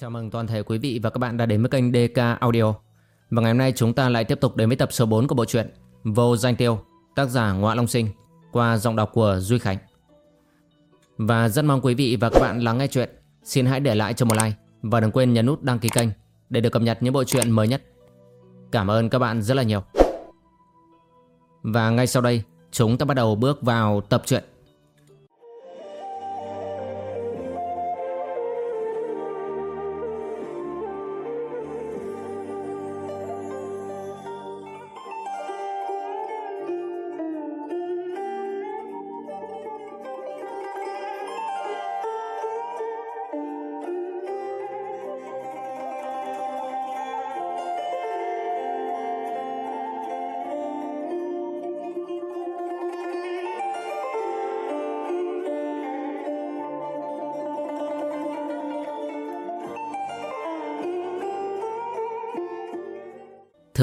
Chào mừng toàn thể quý vị và các bạn đã đến với kênh DK Audio. Và ngày hôm nay chúng ta lại tiếp tục đến với tập số 4 của bộ truyện Vô Danh Tiêu, tác giả Ngoạ Long Sinh, qua giọng đọc của Duy Khánh. Và rất mong quý vị và các bạn lắng nghe chuyện. Xin hãy để lại cho một like và đừng quên nhấn nút đăng ký kênh để được cập nhật những bộ truyện mới nhất. Cảm ơn các bạn rất là nhiều. Và ngay sau đây, chúng ta bắt đầu bước vào tập truyện.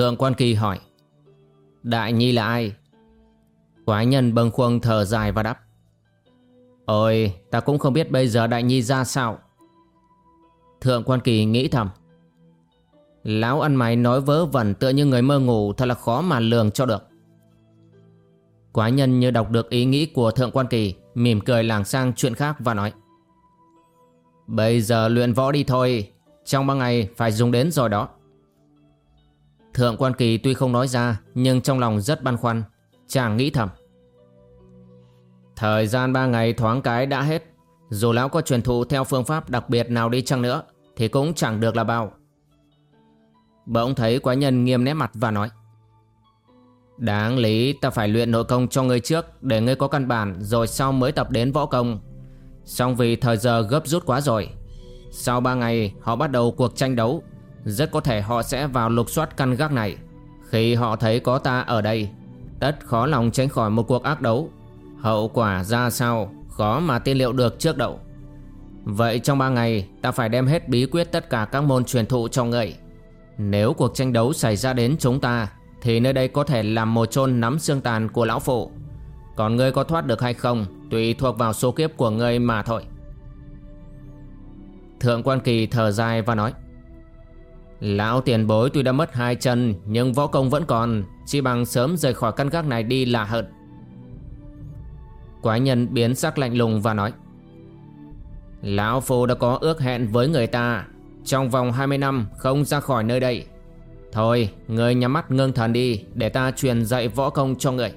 Thượng quan kỳ hỏi, Đại nhi là ai? Quái nhân bâng khuâng thở dài và đáp, Ôi, ta cũng không biết bây giờ đại nhi ra sao. Thượng quan kỳ nghĩ thầm, Lão ăn mày nói vớ vẩn tựa như người mơ ngủ, Thật là khó mà lường cho được. Quái nhân như đọc được ý nghĩ của thượng quan kỳ, Mỉm cười làng sang chuyện khác và nói, Bây giờ luyện võ đi thôi, Trong ba ngày phải dùng đến rồi đó. Thượng quan kỳ tuy không nói ra, Nhưng trong lòng rất băn khoăn. Chàng nghĩ thầm. Thời gian ba ngày thoáng cái đã hết. Dù lão có truyền thụ theo phương pháp đặc biệt nào đi chăng nữa, Thì cũng chẳng được là bao. Bỗng thấy quái nhân nghiêm nét mặt và nói. Đáng lý ta phải luyện nội công cho ngươi trước, Để ngươi có căn bản, Rồi sau mới tập đến võ công. Xong vì thời giờ gấp rút quá rồi, Sau ba ngày họ bắt đầu cuộc tranh đấu rất có thể họ sẽ vào lục soát căn gác này. Khi họ thấy có ta ở đây, Tất khó lòng tránh khỏi một cuộc ác đấu. Hậu quả ra sao, Khó mà tiên liệu được trước đậu Vậy trong ba ngày, Ta phải đem hết bí quyết tất cả các môn truyền thụ cho người Nếu cuộc tranh đấu xảy ra đến chúng ta, Thì nơi đây có thể làm một chôn nắm xương tàn của lão phụ. Còn ngươi có thoát được hay không, Tùy thuộc vào số kiếp của ngươi mà thôi. Thượng quan kỳ thở dài và nói Lão tiền bối tuy đã mất hai chân, Nhưng võ công vẫn còn, Chỉ bằng sớm rời khỏi căn gác này đi là hận. Quái nhân biến sắc lạnh lùng và nói, Lão Phu đã có ước hẹn với người ta, Trong vòng 20 năm không ra khỏi nơi đây. Thôi, người nhắm mắt ngưng thần đi, Để ta truyền dạy võ công cho người.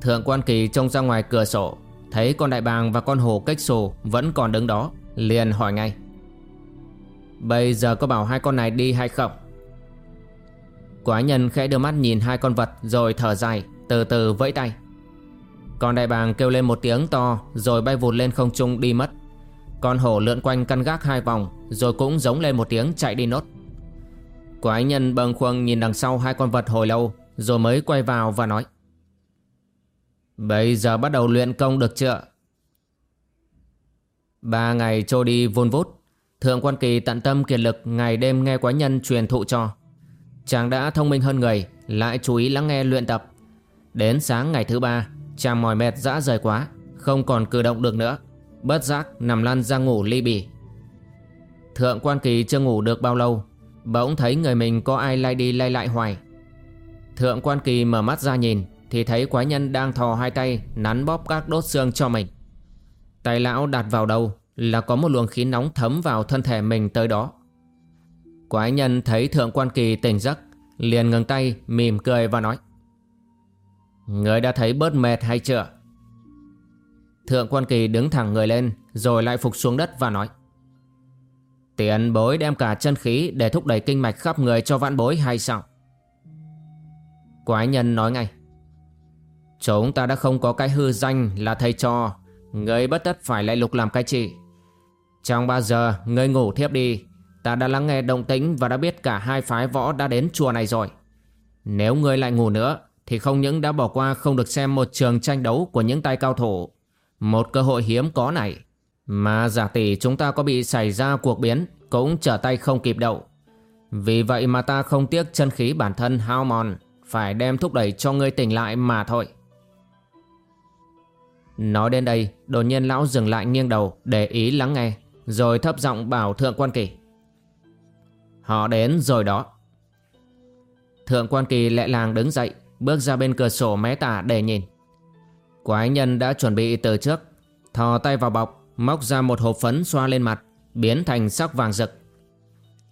Thượng quan kỳ trông ra ngoài cửa sổ, Thấy con đại bàng và con hổ cách sổ Vẫn còn đứng đó, Liền hỏi ngay Bây giờ có bảo hai con này đi hay không? Quái nhân khẽ đưa mắt nhìn hai con vật Rồi thở dài, Từ từ vẫy tay. Con đại bàng kêu lên một tiếng to Rồi bay vụt lên không trung đi mất. Con hổ lượn quanh căn gác hai vòng Rồi cũng giống lên một tiếng chạy đi nốt. Quái nhân bâng khuâng nhìn đằng sau hai con vật hồi lâu Rồi mới quay vào và nói, Bây giờ bắt đầu luyện công được chưa? Ba ngày trôi đi vun vút Thượng quan kỳ tận tâm kiệt lực ngày đêm nghe quái nhân truyền thụ cho. Chàng đã thông minh hơn người, lại chú ý lắng nghe luyện tập. Đến sáng ngày thứ ba, chàng mỏi mệt dã rời quá, không còn cử động được nữa. Bất giác nằm lăn ra ngủ ly bì. Thượng quan kỳ chưa ngủ được bao lâu, bỗng thấy người mình có ai lay đi lay lại hoài. Thượng quan kỳ mở mắt ra nhìn, thì thấy quái nhân đang thò hai tay nắn bóp các đốt xương cho mình. Tay lão đặt vào đầu là có một luồng khí nóng thấm vào thân thể mình tới đó. Quái nhân thấy thượng quan kỳ tỉnh giấc, liền ngừng tay, mỉm cười và nói. Người đã thấy bớt mệt hay chưa? Thượng quan kỳ đứng thẳng người lên, rồi lại phục xuống đất và nói. Tiền bối đem cả chân khí để thúc đẩy kinh mạch khắp người cho vãn bối hay sao? Quái nhân nói ngay. Chúng ta đã không có cái hư danh là thầy cho, người bất tất phải lại lục làm cái trị. Trong 3 giờ, ngươi ngủ thiếp đi. Ta đã lắng nghe động tĩnh và đã biết cả hai phái võ đã đến chùa này rồi. Nếu ngươi lại ngủ nữa, Thì không những đã bỏ qua không được xem một trường tranh đấu của những tay cao thủ. Một cơ hội hiếm có này. Mà giả tỷ chúng ta có bị xảy ra cuộc biến, Cũng trở tay không kịp đậu Vì vậy mà ta không tiếc chân khí bản thân hao mòn Phải đem thúc đẩy cho ngươi tỉnh lại mà thôi. Nói đến đây, Đột nhiên lão dừng lại nghiêng đầu Để ý lắng nghe. Rồi thấp giọng bảo Thượng Quan Kỳ. Họ đến rồi đó. Thượng Quan Kỳ lẹ làng đứng dậy, Bước ra bên cửa sổ mé tả để nhìn. Quái nhân đã chuẩn bị từ trước, Thò tay vào bọc, Móc ra một hộp phấn xoa lên mặt, Biến thành sắc vàng rực.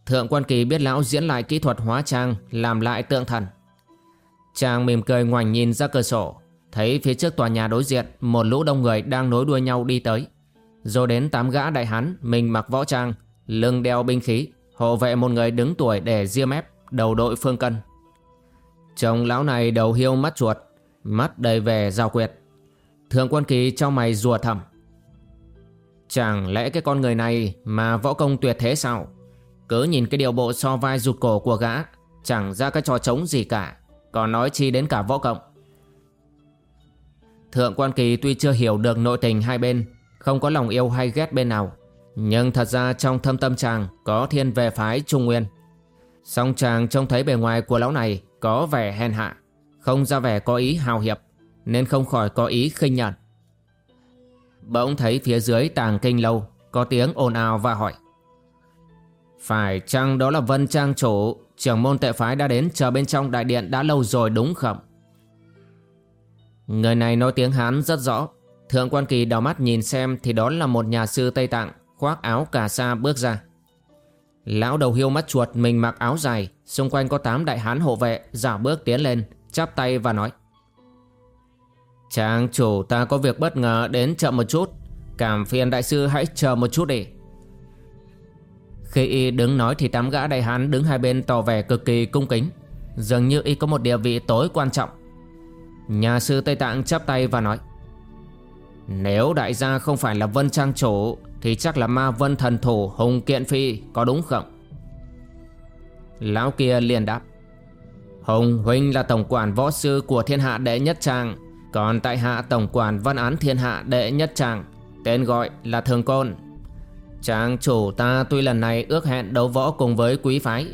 Thượng quan kỳ biết lão diễn lại kỹ thuật hóa trang, Làm lại tượng thần. Chàng mỉm cười ngoảnh nhìn ra cửa sổ, Thấy phía trước tòa nhà đối diện, Một lũ đông người đang nối đuôi nhau đi tới. Rồi đến tám gã đại hán, Mình mặc võ trang, Lưng đeo binh khí, Hộ vệ một người đứng tuổi để ria mép, Đầu đội phương cân. Chồng lão này đầu hiêu mắt chuột, Mắt đầy vẻ rào quyệt. Thượng quan kỳ trong mày rùa thầm Chẳng lẽ cái con người này Mà võ công tuyệt thế sao? Cứ nhìn cái điều bộ so vai rụt cổ của gã, Chẳng ra cái trò trống gì cả, Còn nói chi đến cả võ cộng. Thượng quan kỳ tuy chưa hiểu được nội tình hai bên không có lòng yêu hay ghét bên nào. Nhưng thật ra trong thâm tâm chàng Có thiên về phái Trung Nguyên. Song chàng trông thấy bề ngoài của lão này Có vẻ hèn hạ, Không ra vẻ có ý hào hiệp, Nên không khỏi có ý khinh nhẫn Bỗng thấy phía dưới tàng kinh lâu, Có tiếng ồn ào và hỏi. Phải chăng đó là Vân Trang chủ, Trưởng môn tệ phái đã đến chờ bên trong đại điện đã lâu rồi đúng không? Người này nói tiếng Hán rất rõ. Thượng quan kỳ đào mắt nhìn xem Thì đó là một nhà sư Tây Tạng, Khoác áo cà sa bước ra. Lão đầu hiêu mắt chuột, mình mặc áo dài, Xung quanh có tám đại hán hộ vệ, Giả bước tiến lên, Chắp tay và nói. Chàng chủ, ta có việc bất ngờ đến chậm một chút. Cảm phiền đại sư hãy chờ một chút đi. Khi y đứng nói thì tám gã đại hán đứng hai bên tỏ vẻ cực kỳ cung kính. Dường như y có một địa vị tối quan trọng. Nhà sư Tây Tạng chắp tay và nói. Nếu đại gia không phải là Vân Trang chủ Thì chắc là ma vân thần thủ Hùng Kiện Phi có đúng không? Lão kia liền đáp. Hùng Huynh là tổng quản võ sư của thiên hạ đệ nhất trang còn tại hạ tổng quản văn án thiên hạ đệ nhất trang, Tên gọi là Thường Côn. Trang chủ ta tuy lần này ước hẹn đấu võ cùng với quý phái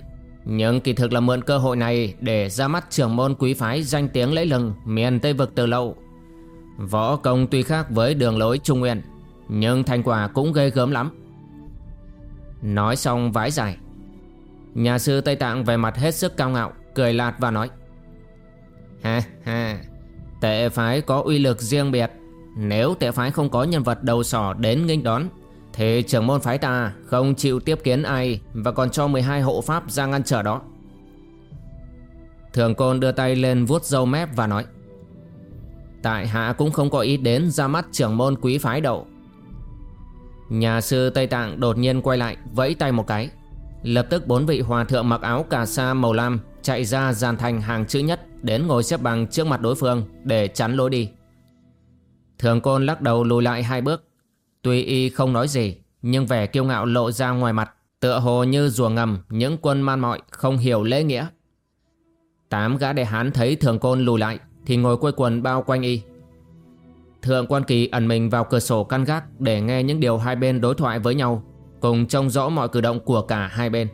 Nhưng kỳ thực là mượn cơ hội này Để ra mắt trưởng môn quý phái danh tiếng lẫy lừng Miền Tây Vực từ lâu. Võ công tuy khác với đường lối Trung Nguyên, Nhưng thành quả cũng ghê gớm lắm. Nói xong vái dài Nhà sư Tây Tạng về mặt hết sức cao ngạo, Cười lạt và nói, Ha ha, Tệ phái có uy lực riêng biệt. Nếu tệ phái không có nhân vật đầu sỏ đến nghênh đón, Thì trưởng môn phái ta không chịu tiếp kiến ai Và còn cho 12 hộ pháp ra ngăn trở đó. Thường côn đưa tay lên vuốt râu mép và nói Tại hạ cũng không có ý đến ra mắt trưởng môn quý phái đậu Nhà sư Tây Tạng đột nhiên quay lại vẫy tay một cái Lập tức bốn vị hòa thượng mặc áo cà sa màu lam chạy ra dàn thành hàng chữ nhất đến ngồi xếp bằng trước mặt đối phương để chắn lối đi. Thường côn lắc đầu lùi lại hai bước. Tuy y không nói gì, nhưng vẻ kiêu ngạo lộ ra ngoài mặt, tựa hồ như rùa ngầm những quân man mọi không hiểu lễ nghĩa. Tám gã đệ hán thấy thường côn lùi lại thì ngồi quây quần bao quanh y. Thượng quan kỳ ẩn mình vào cửa sổ căn gác để nghe những điều hai bên đối thoại với nhau, cùng trông rõ mọi cử động của cả hai bên.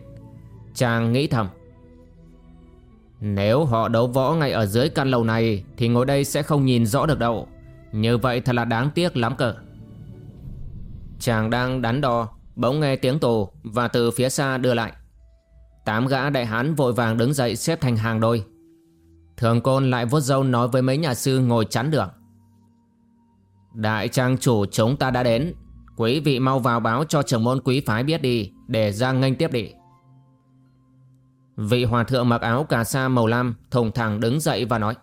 Chàng nghĩ thầm. Nếu họ đấu võ ngay ở dưới căn lầu này Thì ngồi đây sẽ không nhìn rõ được đâu Như vậy thật là đáng tiếc lắm cờ Chàng đang đắn đo Bỗng nghe tiếng tù Và từ phía xa đưa lại Tám gã đại hán vội vàng đứng dậy xếp thành hàng đôi Thường côn lại vuốt râu nói với mấy nhà sư ngồi chắn đường. Đại trang chủ chúng ta đã đến. Quý vị mau vào báo cho trưởng môn quý phái biết đi, Để ra nghênh tiếp đi. Vị hòa thượng mặc áo cà sa màu lam thùng thẳng đứng dậy và nói,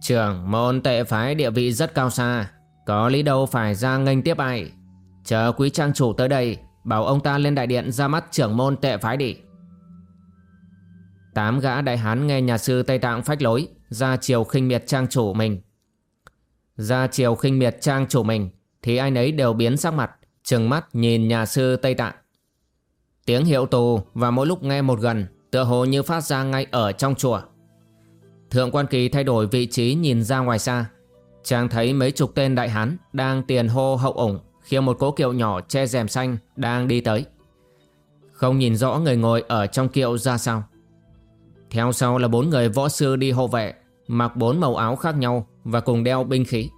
Trưởng môn tệ phái địa vị rất cao xa, Có lý đâu phải ra nghênh tiếp ai. Chờ quý trang chủ tới đây, Bảo ông ta lên đại điện ra mắt trưởng môn tệ phái đi. Tám gã đại hán nghe nhà sư Tây Tạng phách lối, Ra chiều khinh miệt trang chủ mình. Ra chiều khinh miệt trang chủ mình, Thì ai nấy đều biến sắc mặt, Trừng mắt nhìn nhà sư Tây Tạng. Tiếng hiệu tù và mỗi lúc nghe một gần, Tựa hồ như phát ra ngay ở trong chùa. Thượng quan kỳ thay đổi vị trí nhìn ra ngoài xa, Chàng thấy mấy chục tên đại hán Đang tiền hô hậu ủng Khi một cố kiệu nhỏ che rèm xanh Đang đi tới. Không nhìn rõ người ngồi ở trong kiệu ra sao. Theo sau là bốn người võ sư đi hộ vệ, Mặc bốn màu áo khác nhau Và cùng đeo binh khí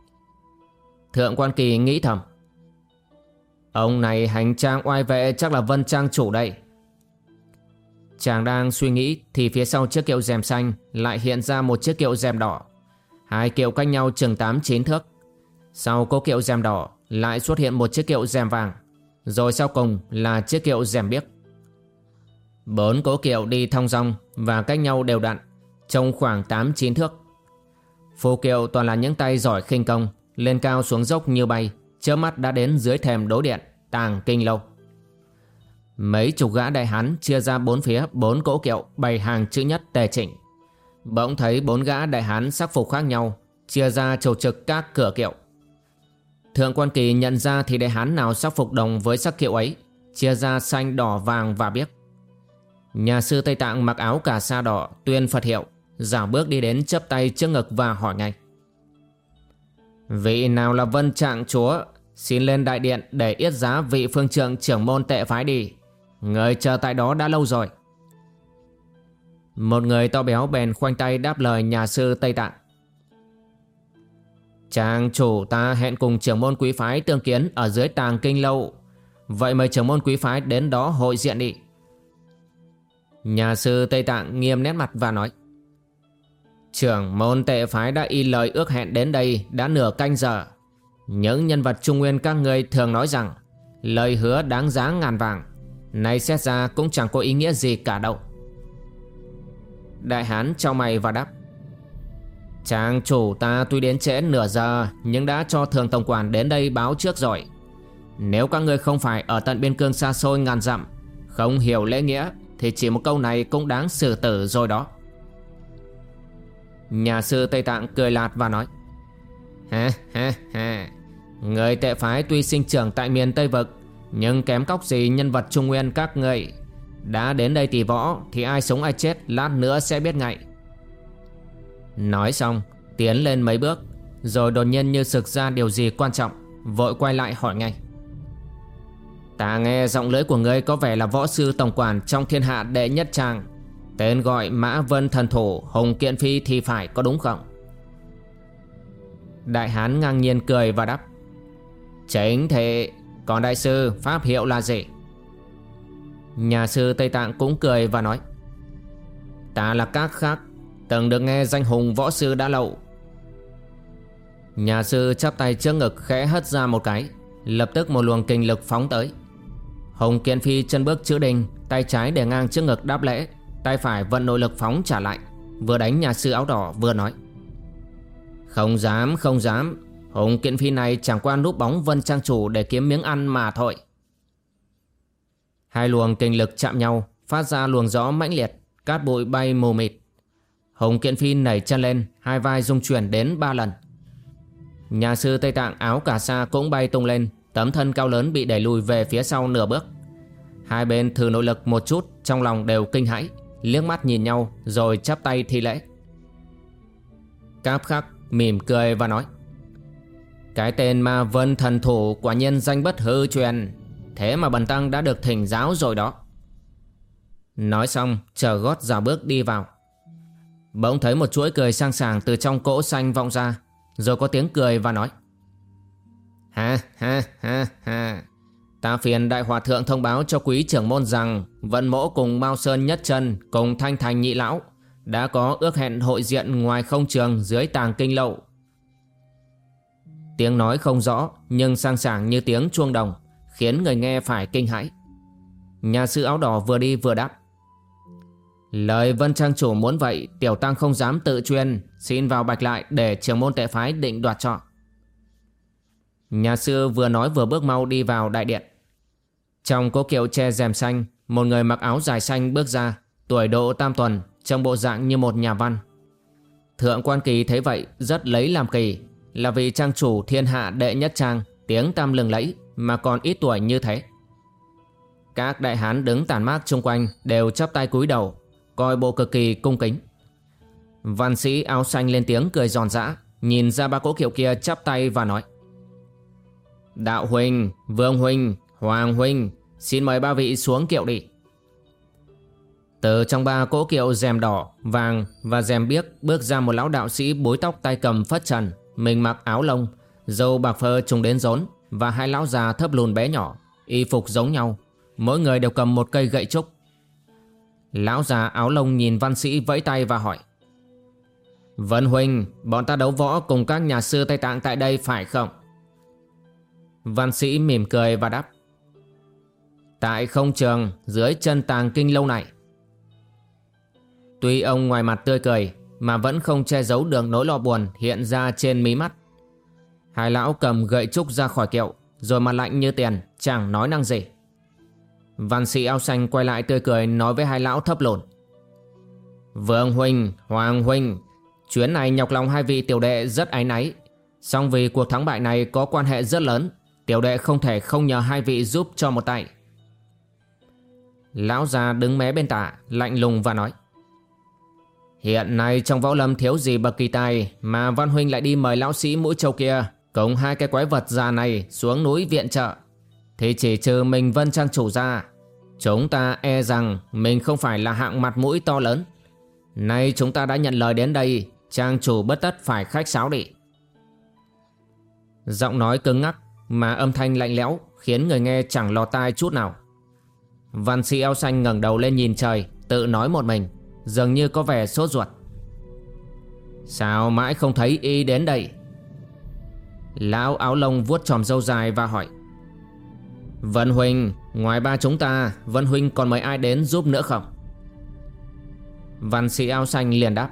Thượng quan kỳ nghĩ thầm, Ông này hành trang oai vệ chắc là Vân Trang chủ đây Chàng đang suy nghĩ thì phía sau chiếc kiệu rèm xanh lại hiện ra một chiếc kiệu rèm đỏ. Hai kiệu cách nhau chừng 8-9 thước. Sau có kiệu rèm đỏ lại xuất hiện một chiếc kiệu rèm vàng. Rồi sau cùng là chiếc kiệu rèm biếc. Bốn cỗ kiệu đi thong dong và cách nhau đều đặn, trong khoảng 8-9 thước. Phù kiệu toàn là những tay giỏi khinh công, lên cao xuống dốc như bay, chớp mắt đã đến dưới thềm đố điện, tàng kinh lâu. Mấy chục gã đại hán chia ra bốn phía bốn cỗ kiệu bày hàng chữ nhất tề chỉnh. Bỗng thấy bốn gã đại hán sắc phục khác nhau, chia ra trầu trực các cửa kiệu. Thượng quan kỳ nhận ra thì đại hán nào sắc phục đồng với sắc kiệu ấy, chia ra xanh đỏ vàng và biếc. Nhà sư Tây Tạng mặc áo cà sa đỏ tuyên Phật hiệu, giả bước đi đến chấp tay trước ngực và hỏi ngay. Vị nào là vân trạng chúa, xin lên đại điện để yết giá vị phương trượng trưởng môn tệ phái đi. Người chờ tại đó đã lâu rồi. Một người to béo bèn khoanh tay đáp lời nhà sư Tây Tạng. Chàng chủ ta hẹn cùng trưởng môn quý phái tương kiến ở dưới tàng kinh lâu. Vậy mời trưởng môn quý phái đến đó hội diện đi. Nhà sư Tây Tạng nghiêm nét mặt và nói, Trưởng môn tệ phái đã y lời ước hẹn đến đây đã nửa canh giờ. Những nhân vật trung nguyên các người thường nói rằng, Lời hứa đáng giá ngàn vàng, Nay xét ra cũng chẳng có ý nghĩa gì cả đâu. Đại hán cho mày và đáp, Chàng chủ ta tuy đến trễ nửa giờ, Nhưng đã cho thường tổng quản đến đây báo trước rồi. Nếu các ngươi không phải ở tận biên cương xa xôi ngàn dặm, Không hiểu lễ nghĩa thì chỉ một câu này cũng đáng xử tử rồi đó. Nhà sư Tây Tạng cười lạt và nói Ha ha ha Người tệ phái tuy sinh trưởng tại miền Tây Vực, nhưng kém cóc gì nhân vật trung nguyên các người Đã đến đây tỷ võ Thì ai sống ai chết lát nữa sẽ biết ngay. Nói xong, Tiến lên mấy bước, Rồi đột nhiên như sực ra điều gì quan trọng, Vội quay lại hỏi ngay Ta nghe giọng lưỡi của ngươi có vẻ là võ sư tổng quản trong thiên hạ đệ nhất trang Tên gọi Mã Vân Thần Thủ Hùng Kiện Phi thì phải có đúng không? Đại Hán ngang nhiên cười và đáp. Chính thế, còn đại sư, pháp hiệu là gì? Nhà sư Tây Tạng cũng cười và nói. Ta là các khác, Từng được nghe danh hùng võ sư đã lậu Nhà sư chắp tay trước ngực khẽ hất ra một cái, Lập tức một luồng kinh lực phóng tới. Hùng Kiên Phi chân bước chữ đình Tay trái để ngang trước ngực đáp lễ Tay phải vận nội lực phóng trả lại Vừa đánh nhà sư áo đỏ vừa nói Không dám không dám Hùng Kiến phi này chẳng qua núp bóng vân trang chủ để kiếm miếng ăn mà thôi. Hai luồng kinh lực chạm nhau, phát ra luồng gió mãnh liệt, cát bụi bay mù mịt. Hùng kiện phi nảy chân lên, hai vai rung chuyển đến ba lần. Nhà sư Tây Tạng áo cả sa cũng bay tung lên, tấm thân cao lớn bị đẩy lùi về phía sau nửa bước. Hai bên thử nội lực một chút, trong lòng đều kinh hãi, liếc mắt nhìn nhau rồi chắp tay thi lễ. Cáp khắc mỉm cười và nói cái tên ma vân thần thủ quả nhiên danh bất hư truyền Thế mà bần tăng đã được thỉnh giáo rồi đó Nói xong chờ gót dào bước đi vào Bỗng thấy một chuỗi cười sang sàng từ trong cỗ xanh vọng ra Rồi có tiếng cười và nói Ha ha ha ha. Ta phiền đại hòa thượng thông báo cho quý trưởng môn rằng Vận mỗ cùng Mao Sơn Nhất chân cùng Thanh Thành Nhị Lão Đã có ước hẹn hội diện ngoài không trường dưới tàng kinh lậu. Tiếng nói không rõ, nhưng sang sảng như tiếng chuông đồng, Khiến người nghe phải kinh hãi. Nhà sư áo đỏ vừa đi vừa đáp. Lời Vân Trang chủ muốn vậy, Tiểu Tăng không dám tự chuyên, Xin vào bạch lại để trường môn tệ phái định đoạt chọn Nhà sư vừa nói vừa bước mau đi vào đại điện Trong cố kiệu che rèm xanh Một người mặc áo dài xanh bước ra Tuổi độ tam tuần Trong bộ dạng như một nhà văn Thượng quan kỳ thấy vậy rất lấy làm kỳ là vì trang chủ thiên hạ đệ nhất trang tiếng tam lừng lẫy mà còn ít tuổi như thế. Các đại hán đứng tàn mát xung quanh đều chắp tay cúi đầu, coi bộ cực kỳ cung kính. Văn sĩ áo xanh lên tiếng cười giòn giã, nhìn ra ba cỗ kiệu kia chắp tay và nói. Đạo huynh, vương huynh, hoàng huynh, xin mời ba vị xuống kiệu đi. Từ trong ba cỗ kiệu rèm đỏ, vàng và rèm biếc bước ra một lão đạo sĩ búi tóc tay cầm phất trần, mình mặc áo lông Dâu bạc phơ trùng đến rốn Và hai lão già thấp lùn bé nhỏ Y phục giống nhau. Mỗi người đều cầm một cây gậy trúc. Lão già áo lông nhìn văn sĩ vẫy tay và hỏi Vân Huynh Bọn ta đấu võ cùng các nhà sư Tây Tạng tại đây phải không? Văn sĩ mỉm cười và đáp. Tại không trường Dưới chân tàng kinh lâu này. Tuy ông ngoài mặt tươi cười Mà vẫn không che giấu được nỗi lo buồn Hiện ra trên mí mắt. Hai lão cầm gậy trúc ra khỏi kiệu Rồi mặt lạnh như tiền Chẳng nói năng gì. Văn sĩ áo xanh quay lại tươi cười Nói với hai lão thấp lồn. Vương Huynh, Hoàng Huynh Chuyến này nhọc lòng hai vị tiểu đệ rất áy náy. Song vì cuộc thắng bại này có quan hệ rất lớn Tiểu đệ không thể không nhờ hai vị giúp cho một tay. Lão già đứng mé bên tả Lạnh lùng và nói, Hiện nay trong võ lâm thiếu gì bậc kỳ tài Mà Văn Huynh lại đi mời lão sĩ mũi châu kia Cùng hai cái quái vật già này xuống núi viện trợ? Thì chỉ trừ mình Vân Trang chủ ra, Chúng ta e rằng mình không phải là hạng mặt mũi to lớn. Nay chúng ta đã nhận lời đến đây, Trang chủ bất tất phải khách sáo đi. Giọng nói cứng ngắc mà âm thanh lạnh lẽo Khiến người nghe chẳng lọt tai chút nào. Văn sĩ eo xanh ngẩng đầu lên nhìn trời, Tự nói một mình, Dường như có vẻ sốt ruột. Sao mãi không thấy y đến đây? Lão áo lông vuốt tròm râu dài và hỏi. Vân Huynh Ngoài ba chúng ta, Vân Huynh còn mời ai đến giúp nữa không? Văn sĩ áo xanh liền đáp.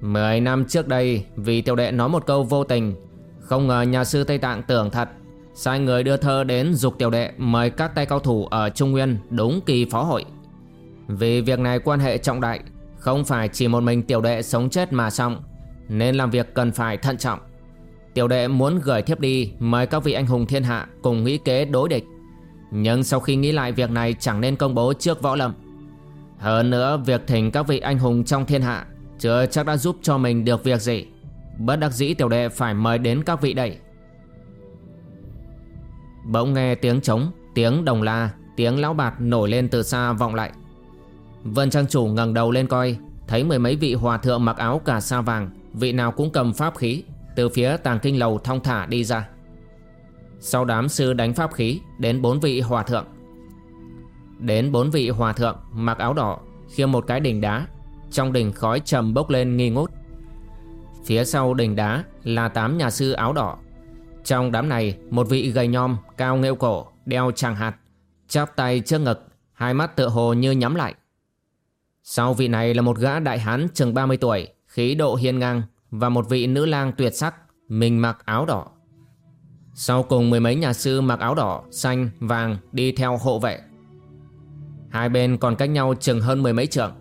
Mười năm trước đây, Vì tiểu đệ nói một câu vô tình không ngờ nhà sư Tây Tạng tưởng thật. Sai người đưa thơ đến dục tiểu đệ Mời các tay cao thủ ở Trung Nguyên Đúng kỳ phó hội. Vì việc này quan hệ trọng đại, Không phải chỉ một mình tiểu đệ sống chết mà xong, Nên làm việc cần phải thận trọng. Tiểu đệ muốn gửi thiếp đi Mời các vị anh hùng thiên hạ Cùng nghĩ kế đối địch. Nhưng sau khi nghĩ lại việc này Chẳng nên công bố trước võ lâm. Hơn nữa, việc thỉnh các vị anh hùng trong thiên hạ Chưa chắc đã giúp cho mình được việc gì. Bất đắc dĩ tiểu đệ phải mời đến các vị đây. Bỗng nghe tiếng trống, Tiếng đồng la, Tiếng lão bạt nổi lên từ xa vọng lại. Vân Trang Chủ ngẩng đầu lên coi, Thấy mười mấy vị hòa thượng mặc áo cả sa vàng, Vị nào cũng cầm pháp khí, Từ phía tàng kinh lầu thong thả đi ra. Sau đám sư đánh pháp khí, Đến bốn vị hòa thượng. Đến bốn vị hòa thượng Mặc áo đỏ, khiêng một cái đỉnh đá, Trong đỉnh khói trầm bốc lên nghi ngút. Phía sau đỉnh đá là tám nhà sư áo đỏ. Trong đám này một vị gầy nhom Cao nghêu cổ Đeo tràng hạt Chắp tay trước ngực Hai mắt tựa hồ như nhắm lại. Sau vị này là một gã đại hán chừng 30 tuổi Khí độ hiên ngang Và một vị nữ lang tuyệt sắc Mình mặc áo đỏ. Sau cùng mười mấy nhà sư mặc áo đỏ Xanh, vàng đi theo hộ vệ. Hai bên còn cách nhau chừng hơn mười mấy trượng.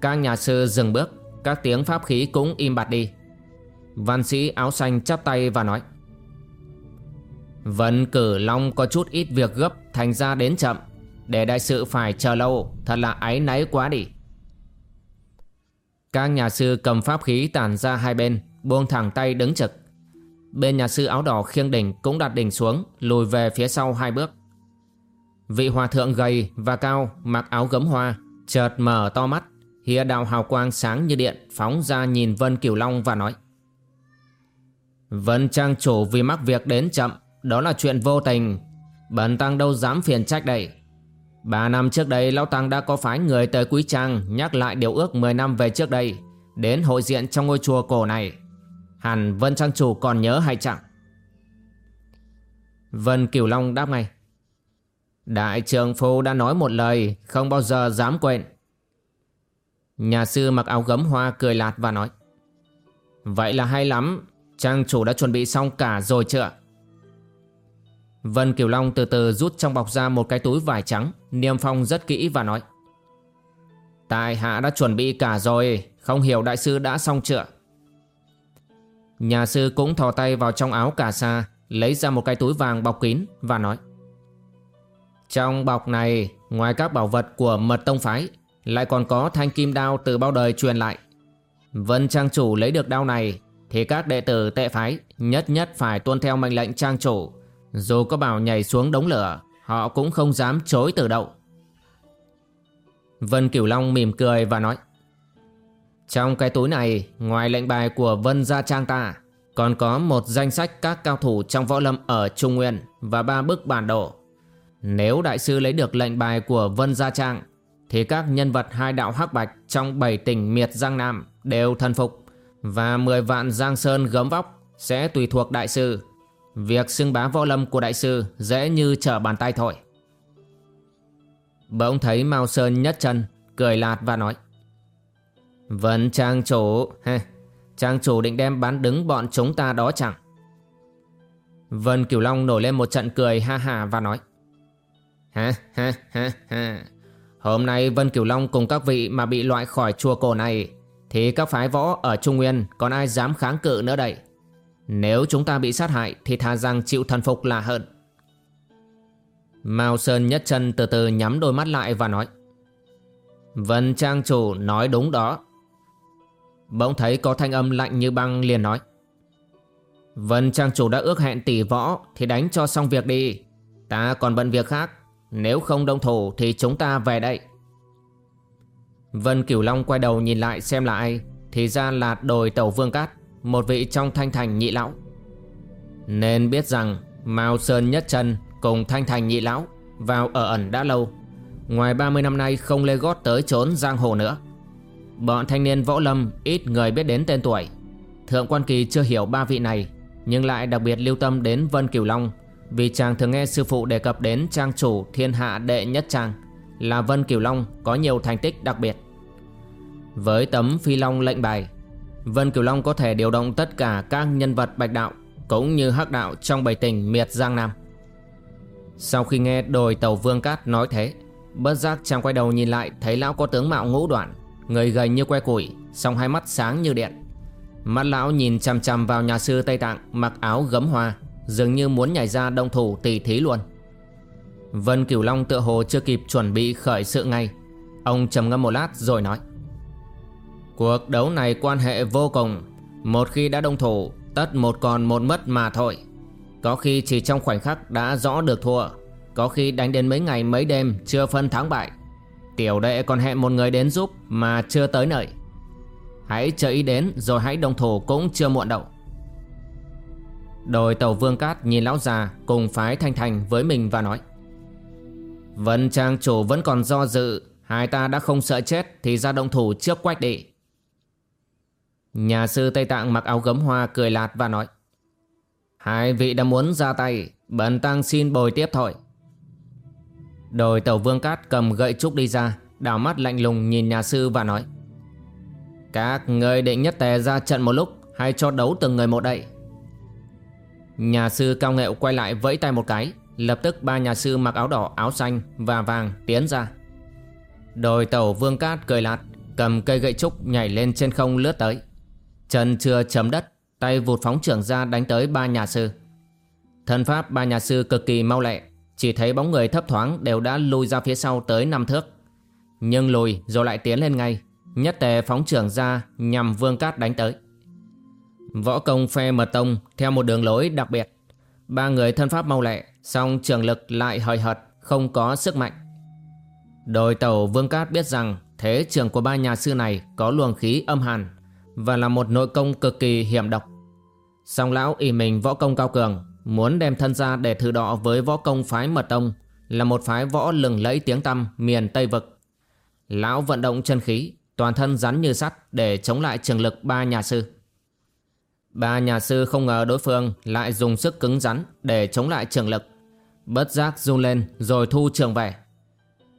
Các nhà sư dừng bước Các tiếng pháp khí cũng im bặt đi. Văn sĩ áo xanh chắp tay và nói, Vân cử long có chút ít việc gấp, Thành ra đến chậm. Để đại sự phải chờ lâu, Thật là áy náy quá đi. Các nhà sư cầm pháp khí tản ra hai bên, Buông thẳng tay đứng trực. Bên nhà sư áo đỏ khiêng đỉnh Cũng đặt đỉnh xuống, Lùi về phía sau hai bước. Vị hòa thượng gầy và cao, Mặc áo gấm hoa, Chợt mở to mắt. Hia đào hào quang sáng như điện, Phóng ra nhìn Vân Kiều Long và nói Vân Trang chủ vì mắc việc đến chậm, Đó là chuyện vô tình. Bần Tăng đâu dám phiền trách đây. Ba năm trước đây, Lão Tăng đã có phái người tới Quý Trang Nhắc lại điều ước 10 năm về trước đây, Đến hội diện trong ngôi chùa cổ này. Hẳn Vân Trang chủ còn nhớ hay chẳng Vân Kiều Long đáp ngay. Đại trường phu đã nói một lời, Không bao giờ dám quên. Nhà sư mặc áo gấm hoa cười lạt và nói. Vậy là hay lắm Trang chủ đã chuẩn bị xong cả rồi chưa Vân Kiều Long từ từ rút trong bọc ra một cái túi vải trắng, Niêm phong rất kỹ và nói, Tài hạ đã chuẩn bị cả rồi, Không hiểu đại sư đã xong chưa Nhà sư cũng thò tay vào trong áo cà sa, Lấy ra một cái túi vàng bọc kín và nói, Trong bọc này, Ngoài các bảo vật của mật tông phái, Lại còn có thanh kim đao từ bao đời truyền lại. Vân trang chủ lấy được đao này thì các đệ tử tệ phái Nhất nhất phải tuân theo mệnh lệnh trang chủ. Dù có bảo nhảy xuống đống lửa, Họ cũng không dám chối từ đậu Vân Cửu Long mỉm cười và nói, Trong cái túi này, Ngoài lệnh bài của Vân Gia Trang ta, Còn có một danh sách các cao thủ trong võ lâm ở Trung Nguyên Và ba bức bản đồ. Nếu đại sư lấy được lệnh bài của Vân Gia Trang, Thì các nhân vật hai đạo hắc bạch Trong bảy tỉnh miệt Giang Nam Đều thần phục. Và 10 vạn Giang Sơn gấm vóc Sẽ tùy thuộc đại sư. Việc xưng bá võ lâm của đại sư Dễ như trở bàn tay thôi. Bỗng thấy Mao Sơn nhất chân Cười lạt và nói Vân trang chủ ha, Trang chủ định đem bán đứng bọn chúng ta đó chẳng? Vân Cửu Long nổi lên một trận cười ha ha và nói Ha ha ha ha. Hôm nay Vân Cửu Long cùng các vị mà bị loại khỏi chùa cổ này thì các phái võ ở Trung Nguyên còn ai dám kháng cự nữa đây? Nếu chúng ta bị sát hại thì thà rằng chịu thần phục là hơn. Mao Sơn nhất chân từ từ nhắm đôi mắt lại và nói, Vân Trang Chủ nói đúng đó. Bỗng thấy có thanh âm lạnh như băng liền nói, Vân Trang Chủ đã ước hẹn tỷ võ Thì đánh cho xong việc đi. Ta còn bận việc khác. Nếu không đông thủ thì chúng ta về đây. Vân Cửu Long quay đầu nhìn lại xem là ai, Thì ra là đồi tàu Vương Cát, Một vị trong thanh thành nhị lão. Nên biết rằng Mao Sơn Nhất Trần cùng thanh thành nhị lão Vào ở ẩn đã lâu, Ngoài 30 năm nay không lê gót tới trốn giang hồ nữa. Bọn thanh niên võ lâm ít người biết đến tên tuổi. Thượng quan kỳ chưa hiểu ba vị này, Nhưng lại đặc biệt lưu tâm đến Vân Kiều Long, Vì chàng thường nghe sư phụ đề cập đến trang chủ thiên hạ đệ nhất trang Là Vân Kiều Long có nhiều thành tích đặc biệt. Với tấm phi long lệnh bài, Vân Kiều Long có thể điều động tất cả các nhân vật bạch đạo Cũng như hắc đạo trong bảy tỉnh miệt Giang Nam. Sau khi nghe đồi tàu Vương Cát nói thế, Bất giác chàng quay đầu nhìn lại Thấy lão có tướng mạo ngũ đoạn, Người gầy như que củi, Song hai mắt sáng như điện. Mắt lão nhìn chằm chằm vào nhà sư Tây Tạng Mặc áo gấm hoa, Dường như muốn nhảy ra đông thủ tỷ thí luôn. Vân Cửu Long tựa hồ chưa kịp chuẩn bị khởi sự ngay, Ông trầm ngâm một lát rồi nói Cuộc đấu này quan hệ vô cùng. Một khi đã đông thủ Tất một còn một mất mà thôi. Có khi chỉ trong khoảnh khắc đã rõ được thua. Có khi đánh đến mấy ngày, mấy đêm Chưa phân thắng bại. Tiểu đệ còn hẹn một người đến giúp Mà chưa tới nơi. Hãy chờ ý đến, rồi hãy đồng thủ cũng chưa muộn đâu. Đồi tàu Vương Cát nhìn lão già Cùng phái Thanh Thành với mình và nói, Vân Trang chủ vẫn còn do dự. Hai ta đã không sợ chết Thì ra động thủ trước quách đi. Nhà sư Tây Tạng mặc áo gấm hoa cười lạt và nói, Hai vị đã muốn ra tay, Bần tăng xin bồi tiếp thôi. Đồi tàu Vương Cát cầm gậy trúc đi ra, Đảo mắt lạnh lùng nhìn nhà sư và nói, Các người định nhất tề ra trận một lúc, Hay cho đấu từng người một đậy Nhà sư cao nghệ quay lại vẫy tay một cái, Lập tức ba nhà sư mặc áo đỏ, áo xanh và vàng tiến ra. Đồi tàu Vương Cát cười lạt, Cầm cây gậy trúc nhảy lên trên không lướt tới. Trần chưa chấm đất, Tay vụt phóng trưởng ra đánh tới ba nhà sư. Thân pháp ba nhà sư cực kỳ mau lẹ, chỉ thấy bóng người thấp thoáng đều đã lùi ra phía sau tới năm thước. Nhưng lùi rồi lại tiến lên ngay, Nhất tề phóng trưởng ra nhằm vương cát đánh tới. Võ công phe mật tông theo một đường lối đặc biệt. Ba người thân pháp mau lẹ, song trường lực lại hời hợt, Không có sức mạnh. Đội tàu Vương Cát biết rằng Thế trường của ba nhà sư này có luồng khí âm hàn và là một nội công cực kỳ hiểm độc. Song lão ỷ mình võ công cao cường, Muốn đem thân ra để thử đọ với võ công phái mật tông, Là một phái võ lừng lẫy tiếng tăm, miền Tây Vực. Lão vận động chân khí, Toàn thân rắn như sắt để chống lại trường lực ba nhà sư. Ba nhà sư không ngờ đối phương lại dùng sức cứng rắn để chống lại trường lực. Bất giác run lên rồi thu trường về.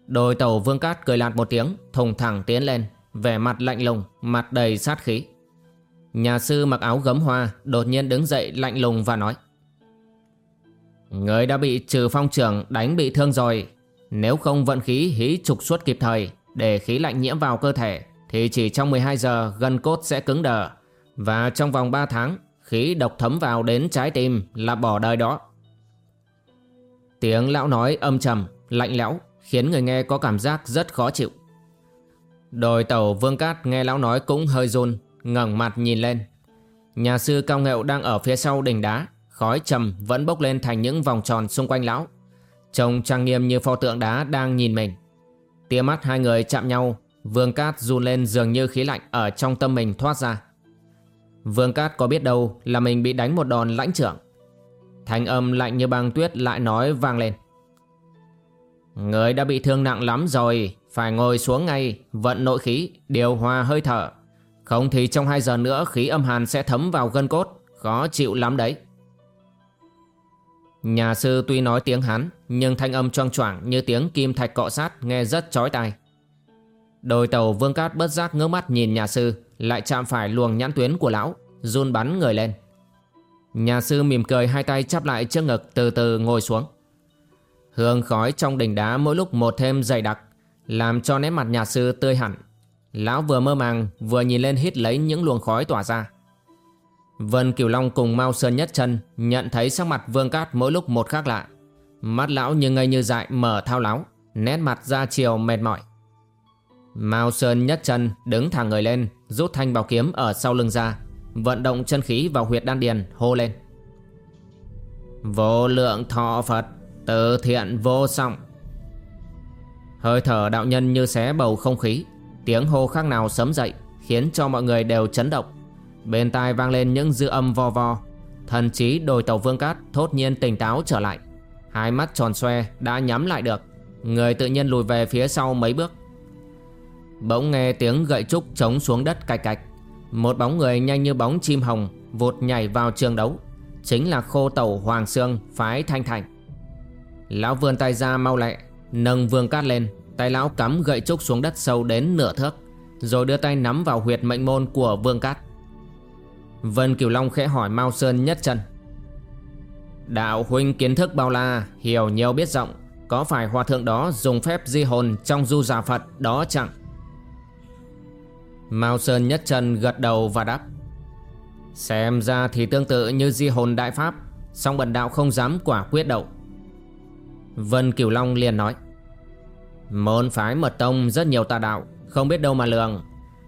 Đôi tàu vương cát cười lạt một tiếng, Thùng thẳng tiến lên. Vẻ mặt lạnh lùng Mặt đầy sát khí. Nhà sư mặc áo gấm hoa Đột nhiên đứng dậy lạnh lùng và nói Người đã bị trừ phong trưởng đánh bị thương rồi. Nếu không vận khí hí trục xuất kịp thời Để khí lạnh nhiễm vào cơ thể Thì chỉ trong 12 giờ gân cốt sẽ cứng đờ. Và trong vòng 3 tháng Khí độc thấm vào đến trái tim là bỏ đời đó. Tiếng lão nói âm trầm, lạnh lẽo Khiến người nghe có cảm giác rất khó chịu. Đồi tàu Vương Cát, nghe lão nói cũng hơi run, ngẩng mặt nhìn lên. Nhà sư cao nghệu đang ở phía sau đỉnh đá, Khói trầm vẫn bốc lên thành những vòng tròn xung quanh lão. Trông trang nghiêm như pho tượng đá đang nhìn mình. Tia mắt hai người chạm nhau, Vương Cát run lên dường như khí lạnh ở trong tâm mình thoát ra. Vương Cát có biết đâu là mình bị đánh một đòn lãnh trưởng. Thanh âm lạnh như băng tuyết lại nói vang lên. Người đã bị thương nặng lắm rồi phải ngồi xuống ngay, Vận nội khí, Điều hòa hơi thở. Không thì trong 2 giờ nữa, khí âm hàn sẽ thấm vào gân cốt, Khó chịu lắm đấy. Nhà sư tuy nói tiếng Hán, Nhưng thanh âm choang choảng như tiếng kim thạch cọ sát Nghe rất chói tai. Đôi tàu vương cát bất giác ngước mắt nhìn nhà sư, Lại chạm phải luồng nhãn tuyến của lão, Run bắn người lên. Nhà sư mỉm cười hai tay chắp lại trước ngực, Từ từ ngồi xuống. Hương khói trong đỉnh đá mỗi lúc một thêm dày đặc. Làm cho nét mặt nhà sư tươi hẳn. Lão vừa mơ màng, Vừa nhìn lên hít lấy những luồng khói tỏa ra. Vân Kiều Long cùng Mao Sơn nhất chân Nhận thấy sắc mặt Vương Cát mỗi lúc một khác lạ. Mắt lão như ngây như dại, mở thao láo, Nét mặt ra chiều mệt mỏi. Mao Sơn nhất chân đứng thẳng người lên, Rút thanh bảo kiếm ở sau lưng ra, Vận động chân khí vào huyệt đan điền, hô lên. Vô lượng thọ Phật, Từ thiện vô song. Hơi thở đạo nhân như xé bầu không khí. Tiếng hô khác nào sấm dậy, Khiến cho mọi người đều chấn động. Bên tai vang lên những dư âm vo vo. Thần trí đồi tàu vương cát Thốt nhiên tỉnh táo trở lại. Hai mắt tròn xoe đã nhắm lại được. Người tự nhiên lùi về phía sau mấy bước. Bỗng nghe tiếng gậy trúc chống xuống đất cạch cạch. Một bóng người nhanh như bóng chim hồng Vụt nhảy vào trường đấu. Chính là khô tẩu Hoàng Sương, phái Thanh Thành. Lão vươn tay ra mau lẹ Nâng vương cát lên, Tay lão cắm gậy trúc xuống đất sâu đến nửa thước, Rồi đưa tay nắm vào huyệt mệnh môn của vương cát. Vân Kiều Long khẽ hỏi Mao Sơn nhất chân. Đạo huynh kiến thức bao la, Hiểu nhiều biết rộng, Có phải hòa thượng đó dùng phép di hồn Trong du giả Phật đó chẳng? Mao Sơn nhất chân gật đầu và đáp. Xem ra thì tương tự như di hồn đại pháp, song bần đạo không dám quả quyết đậu Vân Kiều Long liền nói, Môn phái mật tông rất nhiều tà đạo, Không biết đâu mà lường.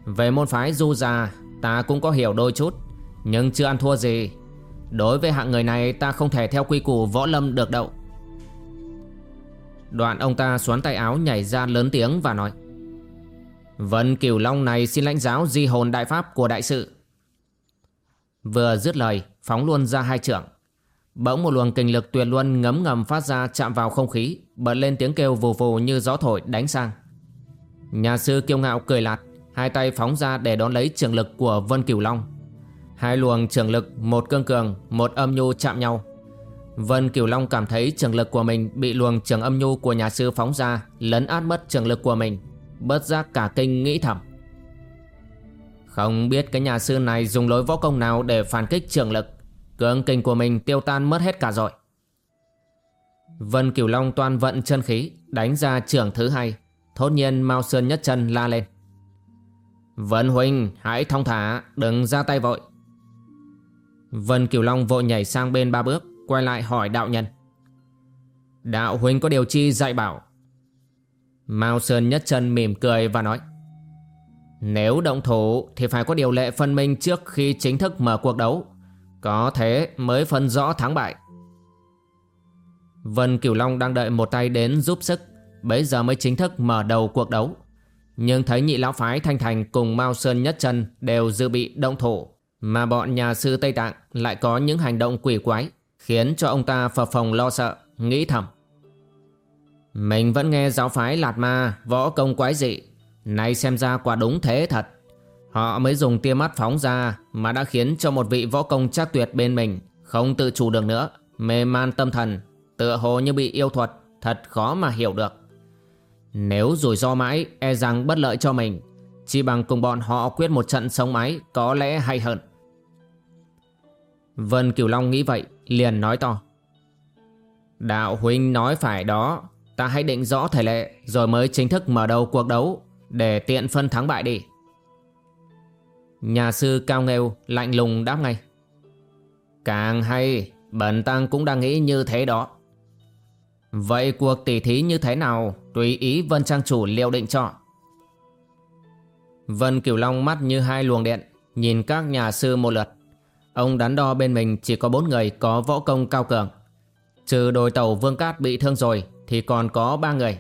Về môn phái du già Ta cũng có hiểu đôi chút, Nhưng chưa ăn thua gì. Đối với hạng người này, ta không thể theo quy củ võ lâm được đâu. Đoạn ông ta xoắn tay áo nhảy ra lớn tiếng và nói, Vân Kiều Long này xin lãnh giáo di hồn đại pháp của đại sự. Vừa dứt lời, phóng luôn ra hai trưởng. Bỗng một luồng kinh lực tuyệt luân ngấm ngầm phát ra chạm vào không khí, Bật lên tiếng kêu vù vù như gió thổi đánh sang. Nhà sư kiêu ngạo cười lạt, Hai tay phóng ra để đón lấy trường lực của Vân cửu Long. Hai luồng trường lực, Một cương cường, Một âm nhu chạm nhau. Vân cửu Long cảm thấy trường lực của mình Bị luồng trường âm nhu của nhà sư phóng ra, Lấn át mất trường lực của mình, Bớt giác cả kinh nghĩ thầm. Không biết cái nhà sư này dùng lối võ công nào để phản kích trường lực cương kinh của mình tiêu tan mất hết cả rồi. Vân Kiều Long toàn vận chân khí, Đánh ra trưởng thứ hai. Thốt nhiên Mao Sơn nhất chân la lên. Vân Huynh, hãy thong thả, Đừng ra tay vội. Vân Kiều Long vội nhảy sang bên ba bước, Quay lại hỏi đạo nhân. Đạo Huynh có điều chi dạy bảo? Mao Sơn nhất chân mỉm cười và nói. Nếu động thủ thì phải có điều lệ phân minh trước khi chính thức mở cuộc đấu. Có thế mới phân rõ thắng bại. Vân Cửu Long đang đợi một tay đến giúp sức. Bấy giờ mới chính thức mở đầu cuộc đấu. Nhưng thấy nhị lão phái Thanh Thành cùng Mao Sơn nhất chân đều dự bị động thủ Mà bọn nhà sư Tây Tạng lại có những hành động quỷ quái Khiến cho ông ta phập phòng lo sợ, nghĩ thầm. Mình vẫn nghe giáo phái Lạt Ma võ công quái dị Nay xem ra quả đúng thế thật. Họ mới dùng tia mắt phóng ra Mà đã khiến cho một vị võ công chắc tuyệt bên mình Không tự chủ được nữa. Mê man tâm thần, Tựa hồ như bị yêu thuật, Thật khó mà hiểu được. Nếu rủi ro mãi E rằng bất lợi cho mình. Chỉ bằng cùng bọn họ quyết một trận sống mái Có lẽ hay hơn. Vân Kiều Long nghĩ vậy, Liền nói to. Đạo huynh nói phải đó, Ta hãy định rõ thể lệ Rồi mới chính thức mở đầu cuộc đấu Để tiện phân thắng bại đi. Nhà sư cao nghêu Lạnh lùng đáp ngay. Càng hay Bần tăng cũng đang nghĩ như thế đó. Vậy cuộc tỉ thí như thế nào? Tùy ý Vân Trang Chủ liệu định cho Vân Kiều Long mắt như hai luồng điện Nhìn các nhà sư một lượt. Ông đắn đo bên mình chỉ có bốn người có võ công cao cường. Trừ đồi tàu Vương Cát bị thương rồi thì còn có ba người.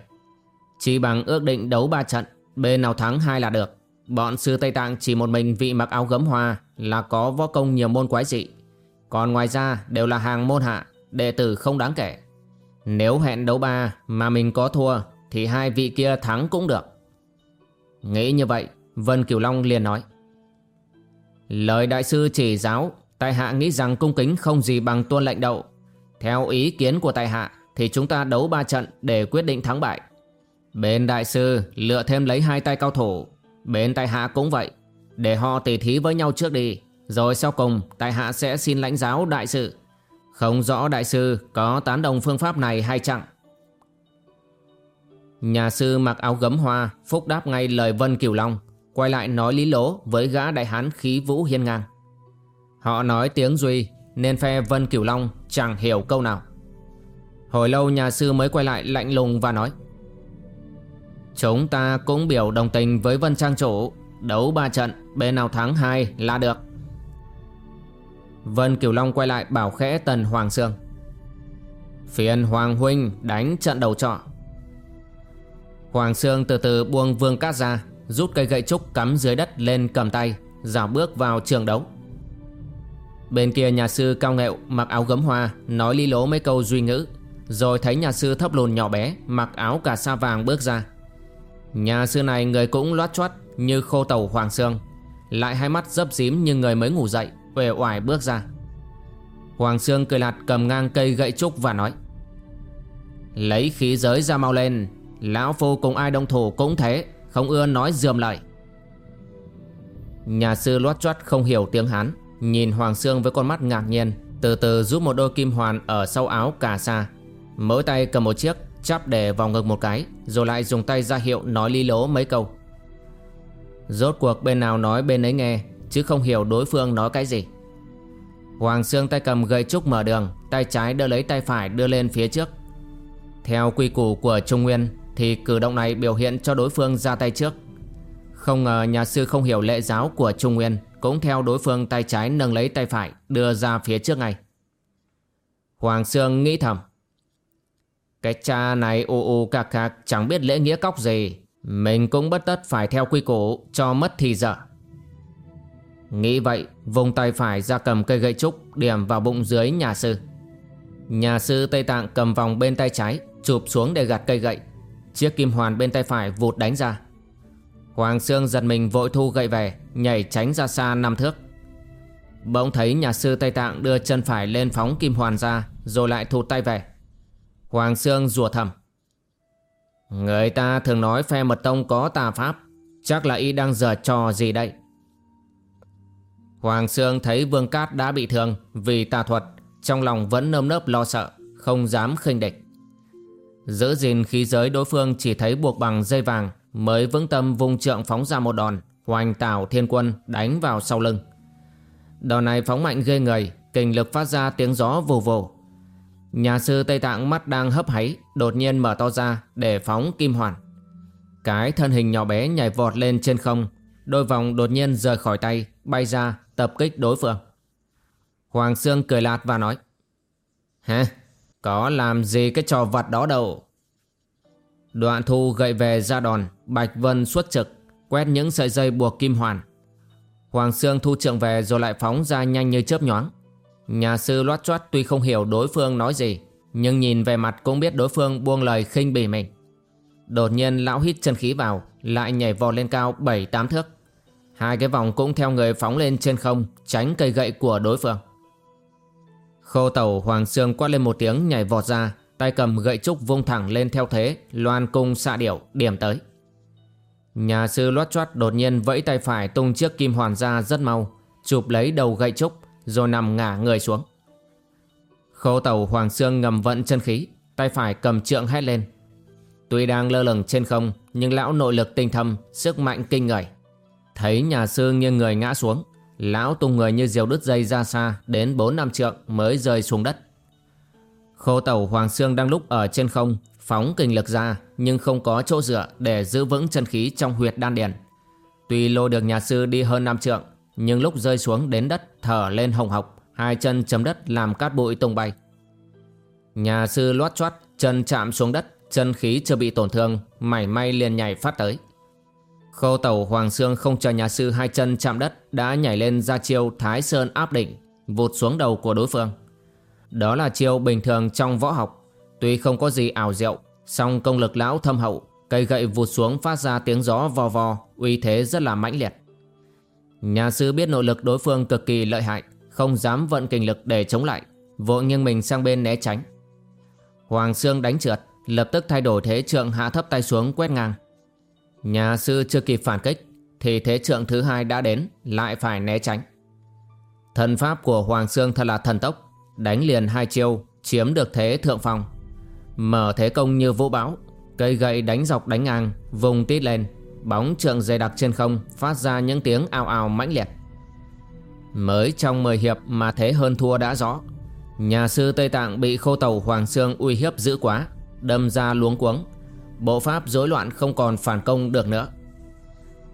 Chỉ bằng ước định đấu ba trận, bên nào thắng hai là được. Bọn sư Tây Tạng chỉ một mình vị mặc áo gấm hoa là có võ công nhiều môn quái dị. Còn ngoài ra đều là hàng môn hạ, đệ tử không đáng kể. Nếu hẹn đấu ba mà mình có thua Thì hai vị kia thắng cũng được. Nghĩ như vậy Vân Kiều Long liền nói. Lời đại sư chỉ giáo Tại hạ nghĩ rằng cung kính không gì bằng tuân lệnh đậu. Theo ý kiến của tại hạ Thì chúng ta đấu ba trận để quyết định thắng bại. Bên đại sư lựa thêm lấy hai tay cao thủ. Bên tại hạ cũng vậy. Để họ tỉ thí với nhau trước đi, Rồi sau cùng tại hạ sẽ xin lãnh giáo đại sư Không rõ đại sư có tán đồng phương pháp này hay chẳng Nhà sư mặc áo gấm hoa Phúc đáp ngay lời Vân Kiều Long, Quay lại nói lý lố với gã đại hán khí vũ hiên ngang. Họ nói tiếng Duy, Nên phe Vân Kiều Long chẳng hiểu câu nào. Hồi lâu nhà sư mới quay lại lạnh lùng và nói Chúng ta cũng biểu đồng tình với Vân Trang Chủ. Đấu ba trận, Bên nào thắng hai là được. Vân Kiều Long quay lại bảo khẽ Tần Hoàng Sương. Phiền Hoàng Huynh đánh trận đầu trọ. Hoàng Sương từ từ buông vương cát ra, Rút cây gậy trúc cắm dưới đất lên cầm tay dào bước vào trường đấu. Bên kia nhà sư cao nghệu mặc áo gấm hoa, Nói ly lố mấy câu duy ngữ, Rồi thấy nhà sư thấp lùn nhỏ bé, Mặc áo cà sa vàng bước ra. Nhà sư này người cũng loát choát Như khô tàu hoàng sương Lại hai mắt dấp dím như người mới ngủ dậy Về oải bước ra Hoàng Sương cười lạt cầm ngang cây gậy trúc và nói, Lấy khí giới ra mau lên, Lão Phu cùng ai đông thủ cũng thế, Không ưa nói dườm lại. Nhà sư loát choát không hiểu tiếng Hán, Nhìn Hoàng Sương với con mắt ngạc nhiên, Từ từ rút một đôi kim hoàn ở sau áo cà sa, Mỗi tay cầm một chiếc Chắp để vào ngực một cái, Rồi lại dùng tay ra hiệu nói lý lố mấy câu. Rốt cuộc bên nào nói bên ấy nghe, Chứ không hiểu đối phương nói cái gì. Hoàng Sương tay cầm gậy trúc mở đường, Tay trái đỡ lấy tay phải đưa lên phía trước. Theo quy củ của Trung Nguyên, Thì cử động này biểu hiện cho đối phương ra tay trước. Không ngờ nhà sư không hiểu lệ giáo của Trung Nguyên Cũng theo đối phương tay trái nâng lấy tay phải Đưa ra phía trước ngay. Hoàng Sương nghĩ thầm cái cha này ô ô cạc cạc Chẳng biết lễ nghĩa cóc gì. Mình cũng bất tất phải theo quy củ, Cho mất thì dở Nghĩ vậy vùng tay phải ra cầm cây gậy trúc, Điểm vào bụng dưới nhà sư. Nhà sư Tây Tạng cầm vòng bên tay trái, Chụp xuống để gạt cây gậy. Chiếc kim hoàn bên tay phải vụt đánh ra. Hoàng Sương giật mình vội thu gậy về, Nhảy tránh ra xa năm thước. Bỗng thấy nhà sư Tây Tạng đưa chân phải lên phóng kim hoàn ra, Rồi lại thụt tay về. Hoàng Sương rùa thầm Người ta thường nói phe mật tông có tà pháp Chắc là y đang giở trò gì đây Hoàng Sương thấy Vương Cát đã bị thương vì tà thuật, trong lòng vẫn nơm nớp lo sợ, không dám khinh địch. Giữ gìn khí giới đối phương chỉ thấy buộc bằng dây vàng mới vững tâm vung trượng phóng ra một đòn, hoành tảo thiên quân đánh vào sau lưng. Đòn này phóng mạnh ghê người, kình lực phát ra tiếng gió vù vù. Nhà sư Tây Tạng mắt đang hấp háy, đột nhiên mở to ra để phóng kim hoàn. Cái thân hình nhỏ bé nhảy vọt lên trên không, đôi vòng đột nhiên rời khỏi tay, bay ra tập kích đối phương. Hoàng Sương cười lạt và nói Hả? Có làm gì cái trò vặt đó đâu Đoạn thu gậy về ra đòn Bạch Vân xuất trực Quét những sợi dây buộc kim hoàn Hoàng Sương thu trượng về rồi lại phóng ra nhanh như chớp nhoáng Nhà sư loát choát tuy không hiểu đối phương nói gì, Nhưng nhìn về mặt cũng biết đối phương buông lời khinh bỉ mình. Đột nhiên, lão hít chân khí vào, Lại nhảy vọt lên cao 7-8 thước. Hai cái vòng cũng theo người phóng lên trên không, Tránh cây gậy của đối phương. Khô tẩu Hoàng Sương quát lên một tiếng nhảy vọt ra, Tay cầm gậy trúc vung thẳng lên theo thế, Loan cung xạ điểu, điểm tới. Nhà sư loát choát đột nhiên vẫy tay phải tung chiếc kim hoàn ra rất mau, Chụp lấy đầu gậy trúc rồi nằm ngả người xuống. Khô tàu Hoàng Sương ngầm vận chân khí, Tay phải cầm trượng hét lên. Tuy đang lơ lửng trên không, Nhưng lão nội lực tinh thâm, Sức mạnh kinh người. Thấy nhà sư nghiêng người ngã xuống, Lão tung người như diều đứt dây ra xa Đến 4 năm trượng mới rơi xuống đất. Khô tàu Hoàng Sương đang lúc ở trên không, Phóng kinh lực ra, Nhưng không có chỗ dựa để giữ vững chân khí trong huyệt đan điền. Tuy lô được nhà sư đi hơn năm trượng nhưng lúc rơi xuống đến đất thở lên hồng học Hai chân chấm đất làm cát bụi tung bay Nhà sư loát choát Chân chạm xuống đất Chân khí chưa bị tổn thương Mảy may liền nhảy phát tới Khô tẩu Hoàng Sương không chờ nhà sư hai chân chạm đất đã nhảy lên ra chiêu Thái Sơn áp đỉnh, vụt xuống đầu của đối phương. Đó là chiêu bình thường trong võ học. Tuy không có gì ảo diệu song công lực lão thâm hậu Cây gậy vụt xuống phát ra tiếng gió vò vò Uy thế rất là mãnh liệt Nhà sư biết nội lực đối phương cực kỳ lợi hại, Không dám vận kinh lực để chống lại, Vội nghiêng mình sang bên né tránh. Hoàng Sương đánh trượt, Lập tức thay đổi thế trượng hạ thấp tay xuống quét ngang. Nhà sư chưa kịp phản kích, Thì thế trượng thứ hai đã đến, Lại phải né tránh. Thần pháp của Hoàng Sương thật là thần tốc, Đánh liền hai chiêu, Chiếm được thế thượng phong. Mở thế công như vũ bão, Cây gậy đánh dọc đánh ngang, Vùng tít lên. Bóng trượng dày đặc trên không, Phát ra những tiếng ào ào mãnh liệt. Mới trong 10 hiệp mà thế hơn thua đã rõ, Nhà sư Tây Tạng bị khô tàu Hoàng Sương uy hiếp dữ quá, Đâm ra luống cuống. Bộ pháp rối loạn không còn phản công được nữa.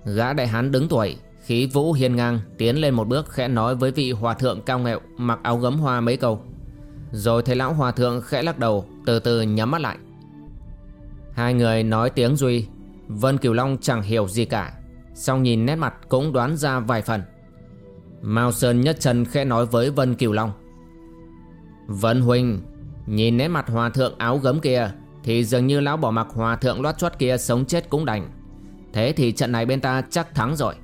Gã đại hán đứng tuổi, Khí vũ hiên ngang, Tiến lên một bước khẽ nói với vị hòa thượng cao nghẹo Mặc áo gấm hoa mấy câu. Rồi thấy lão hòa thượng khẽ lắc đầu, Từ từ nhắm mắt lại. Hai người nói tiếng Duy Vân Kiều Long chẳng hiểu gì cả Xong nhìn nét mặt cũng đoán ra vài phần. Mao Sơn nhất chân khẽ nói với Vân Kiều Long. Vân Huynh Nhìn nét mặt hòa thượng áo gấm kia Thì dường như lão bỏ mặc hòa thượng loát choát kia sống chết cũng đành. Thế thì trận này bên ta chắc thắng rồi.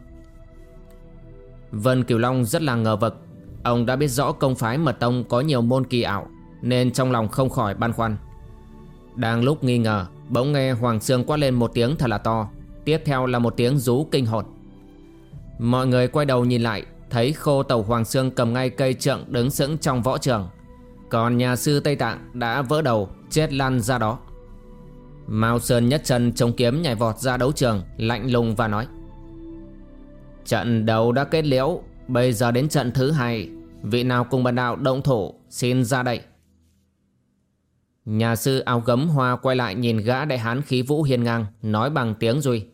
Vân Kiều Long rất là ngờ vực. Ông đã biết rõ công phái mật tông có nhiều môn kỳ ảo, Nên trong lòng không khỏi băn khoăn. Đang lúc nghi ngờ, Bỗng nghe Hoàng Sương quát lên một tiếng thật là to. Tiếp theo là một tiếng rú kinh hồn. Mọi người quay đầu nhìn lại, Thấy khô tàu Hoàng Sương cầm ngay cây trượng đứng sững trong võ trường. Còn nhà sư Tây Tạng đã vỡ đầu, Chết lăn ra đó. Mao Sơn nhất chân chống kiếm nhảy vọt ra đấu trường, Lạnh lùng và nói, Trận đầu đã kết liễu, Bây giờ đến trận thứ hai, Vị nào cùng bần đạo động thủ, Xin ra đây. Nhà sư áo gấm hoa quay lại nhìn gã đại hán khí vũ hiên ngang, Nói bằng tiếng Duy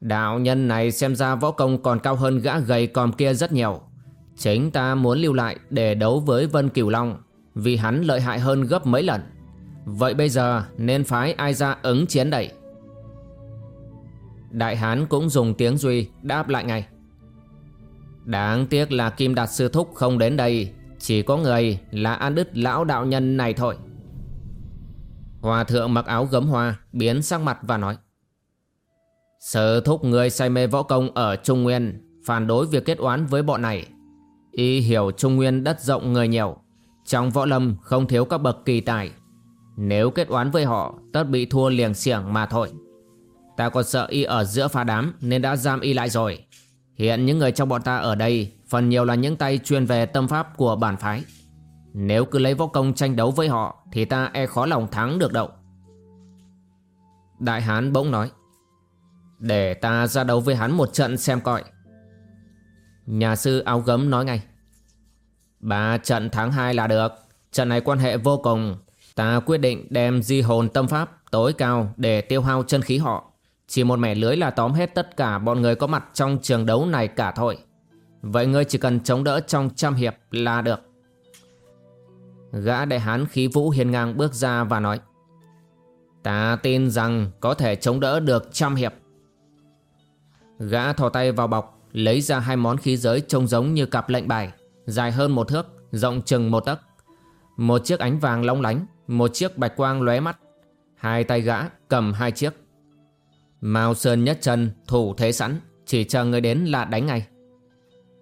Đạo nhân này xem ra võ công còn cao hơn gã gầy còm kia rất nhiều. Chính ta muốn lưu lại để đấu với Vân Cửu Long, Vì hắn lợi hại hơn gấp mấy lần. Vậy bây giờ nên phái ai ra ứng chiến đẩy Đại hán cũng dùng tiếng Duy đáp lại ngay. Đáng tiếc là Kim Đạt Sư Thúc không đến đây chỉ có người là An Đức Lão Đạo Nhân này thôi. Hòa thượng mặc áo gấm hoa biến sắc mặt và nói, Sở thúc người say mê võ công ở Trung Nguyên, Phản đối việc kết oán với bọn này. Y hiểu Trung Nguyên đất rộng người nhiều, Trong võ lâm không thiếu các bậc kỳ tài. Nếu kết oán với họ, Tất bị thua liền xiềng mà thôi. Ta còn sợ y ở giữa phá đám Nên đã giam y lại rồi. Hiện những người trong bọn ta ở đây Phần nhiều là những tay chuyên về tâm pháp của bản phái. Nếu cứ lấy võ công tranh đấu với họ, Thì ta e khó lòng thắng được đâu. Đại Hán bỗng nói, Để ta ra đấu với hắn một trận xem coi. Nhà sư áo gấm nói ngay, Ba trận tháng 2 là được. Trận này quan hệ vô cùng. Ta quyết định đem di hồn tâm pháp tối cao để tiêu hao chân khí họ. Chỉ một mẻ lưới là tóm hết tất cả bọn người có mặt trong trường đấu này cả thôi. Vậy ngươi chỉ cần chống đỡ trong trăm hiệp là được. Gã đại hán khí vũ hiền ngang bước ra và nói, Ta tin rằng có thể chống đỡ được trăm hiệp. Gã thò tay vào bọc, Lấy ra hai món khí giới trông giống như cặp lệnh bài, Dài hơn một thước, Rộng chừng một tấc. Một chiếc ánh vàng long lánh, Một chiếc bạch quang lóe mắt. Hai tay gã cầm hai chiếc. Mao Sơn nhất chân thủ thế sẵn, Chỉ chờ người đến là đánh ngay.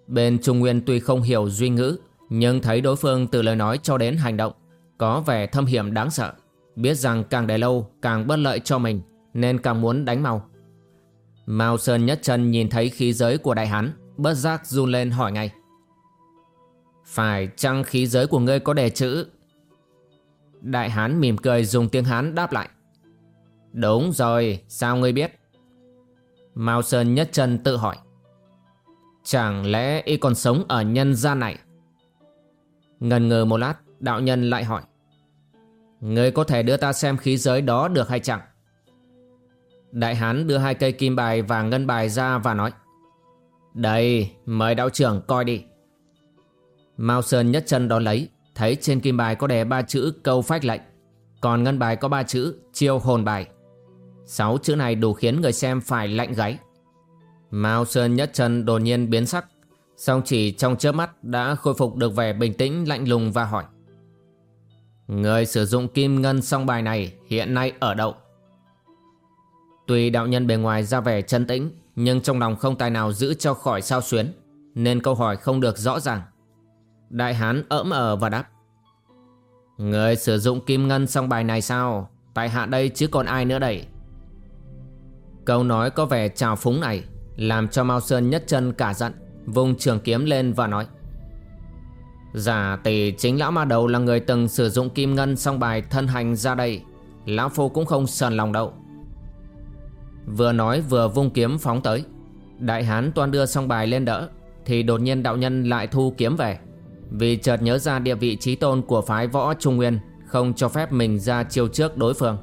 Bên Trung Nguyên tuy không hiểu duy ngữ, Nhưng thấy đối phương từ lời nói cho đến hành động, Có vẻ thâm hiểm đáng sợ. Biết rằng càng để lâu, càng bất lợi cho mình, Nên càng muốn đánh mau Mao Sơn nhất chân nhìn thấy khí giới của đại hán, Bất giác run lên hỏi ngay. Phải chăng khí giới của ngươi có đề chữ? Đại hán mỉm cười dùng tiếng hán đáp lại. Đúng rồi, sao ngươi biết? Mao Sơn nhất chân tự hỏi. Chẳng lẽ y còn sống ở nhân gian này? Ngần ngừ một lát, Đạo nhân lại hỏi. Ngươi có thể đưa ta xem khí giới đó được hay chẳng? Đại hán đưa hai cây kim bài và ngân bài ra và nói. Đây, mời đạo trưởng coi đi. Mao Sơn nhất chân đón lấy, Thấy trên kim bài có đè ba chữ câu phách lệnh Còn ngân bài có ba chữ chiêu hồn bài. Sáu chữ này đủ khiến người xem phải lạnh gáy. Mao Sơn nhất chân đột nhiên biến sắc. Song chỉ trong chớp mắt đã khôi phục được vẻ bình tĩnh, lạnh lùng và hỏi. Người sử dụng kim ngân song bài này hiện nay ở đâu? Tuy đạo nhân bề ngoài ra vẻ chân tĩnh, Nhưng trong lòng không tài nào giữ cho khỏi sao xuyến, Nên câu hỏi không được rõ ràng. Đại hán ỡm ờ và đáp. Người sử dụng kim ngân song bài này sao? Tại hạ đây chứ còn ai nữa đây? Câu nói có vẻ trào phúng này. Làm cho Mao Sơn nhất chân cả giận Vùng trường kiếm lên và nói. Giả tỷ chính lão ma đầu là người từng sử dụng kim ngân song bài thân hành ra đây, Lão Phu cũng không sờn lòng đâu. Vừa nói vừa vung kiếm phóng tới. Đại hán toan đưa song bài lên đỡ, Thì đột nhiên đạo nhân lại thu kiếm về. Vì chợt nhớ ra địa vị trí tôn của phái võ Trung Nguyên, Không cho phép mình ra chiêu trước đối phương.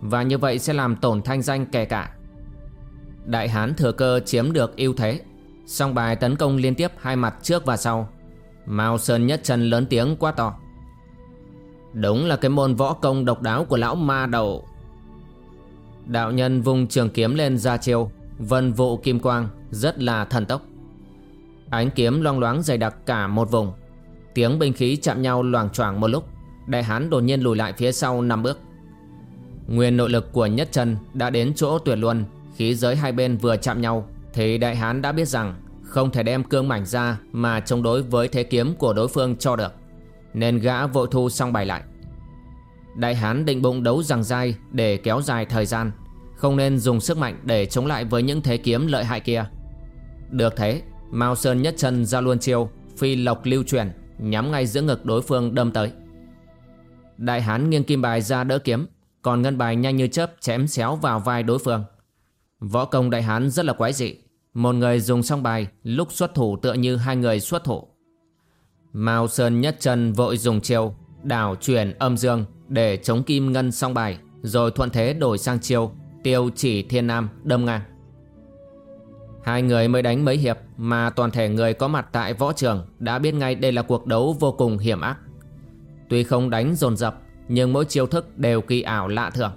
Và như vậy sẽ làm tổn thanh danh kẻ cả. Đại hán thừa cơ chiếm được ưu thế. Song bài tấn công liên tiếp hai mặt trước và sau. Mao Sơn nhất chân lớn tiếng quá to. Đúng là cái môn võ công độc đáo của lão ma đầu. Đạo nhân vùng trường kiếm lên ra chiêu, Vân vụ kim quang, Rất là thần tốc. Ánh kiếm loang loáng dày đặc cả một vùng. Tiếng binh khí chạm nhau loảng choảng một lúc, Đại hán đột nhiên lùi lại phía sau năm bước. Nguyên nội lực của nhất chân đã đến chỗ tuyệt luân. Khí giới hai bên vừa chạm nhau, Thì đại hán đã biết rằng Không thể đem cương mảnh ra Mà chống đối với thế kiếm của đối phương cho được, Nên gã vội thu xong bài lại. Đại hán định bụng đấu rằng dai Để kéo dài thời gian, Không nên dùng sức mạnh để chống lại với những thế kiếm lợi hại kia. Được thế, Mao Sơn nhất chân ra luôn chiêu, Phi lộc lưu truyền, Nhắm ngay giữa ngực đối phương đâm tới. Đại hán nghiêng kim bài ra đỡ kiếm, Còn ngân bài nhanh như chớp chém xéo vào vai đối phương. Võ công đại hán rất là quái dị. Một người dùng xong bài, Lúc xuất thủ tựa như hai người xuất thủ. Mao Sơn nhất chân vội dùng chiêu, Đảo chuyển âm dương Để chống kim ngân xong bài, Rồi thuận thế đổi sang chiêu, Tiêu chỉ thiên nam, đâm ngang. Hai người mới đánh mấy hiệp Mà toàn thể người có mặt tại võ trường Đã biết ngay đây là cuộc đấu vô cùng hiểm ác. Tuy không đánh dồn dập, Nhưng mỗi chiêu thức đều kỳ ảo lạ thường.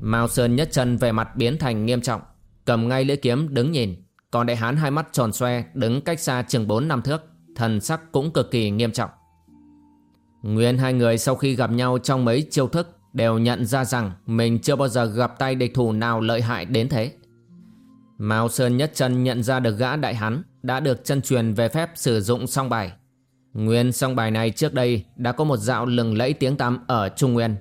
Mao Sơn nhất chân về mặt biến thành nghiêm trọng, Cầm ngay lưỡi kiếm, đứng nhìn. Còn đại hán hai mắt tròn xoe, Đứng cách xa chừng 4 năm thước, Thần sắc cũng cực kỳ nghiêm trọng. Nguyên hai người sau khi gặp nhau trong mấy chiêu thức Đều nhận ra rằng Mình chưa bao giờ gặp tay địch thủ nào lợi hại đến thế. Mao Sơn nhất chân nhận ra được gã đại hán Đã được chân truyền về phép sử dụng song bài. Nguyên song bài này trước đây Đã có một dạo lừng lẫy tiếng tăm ở Trung Nguyên.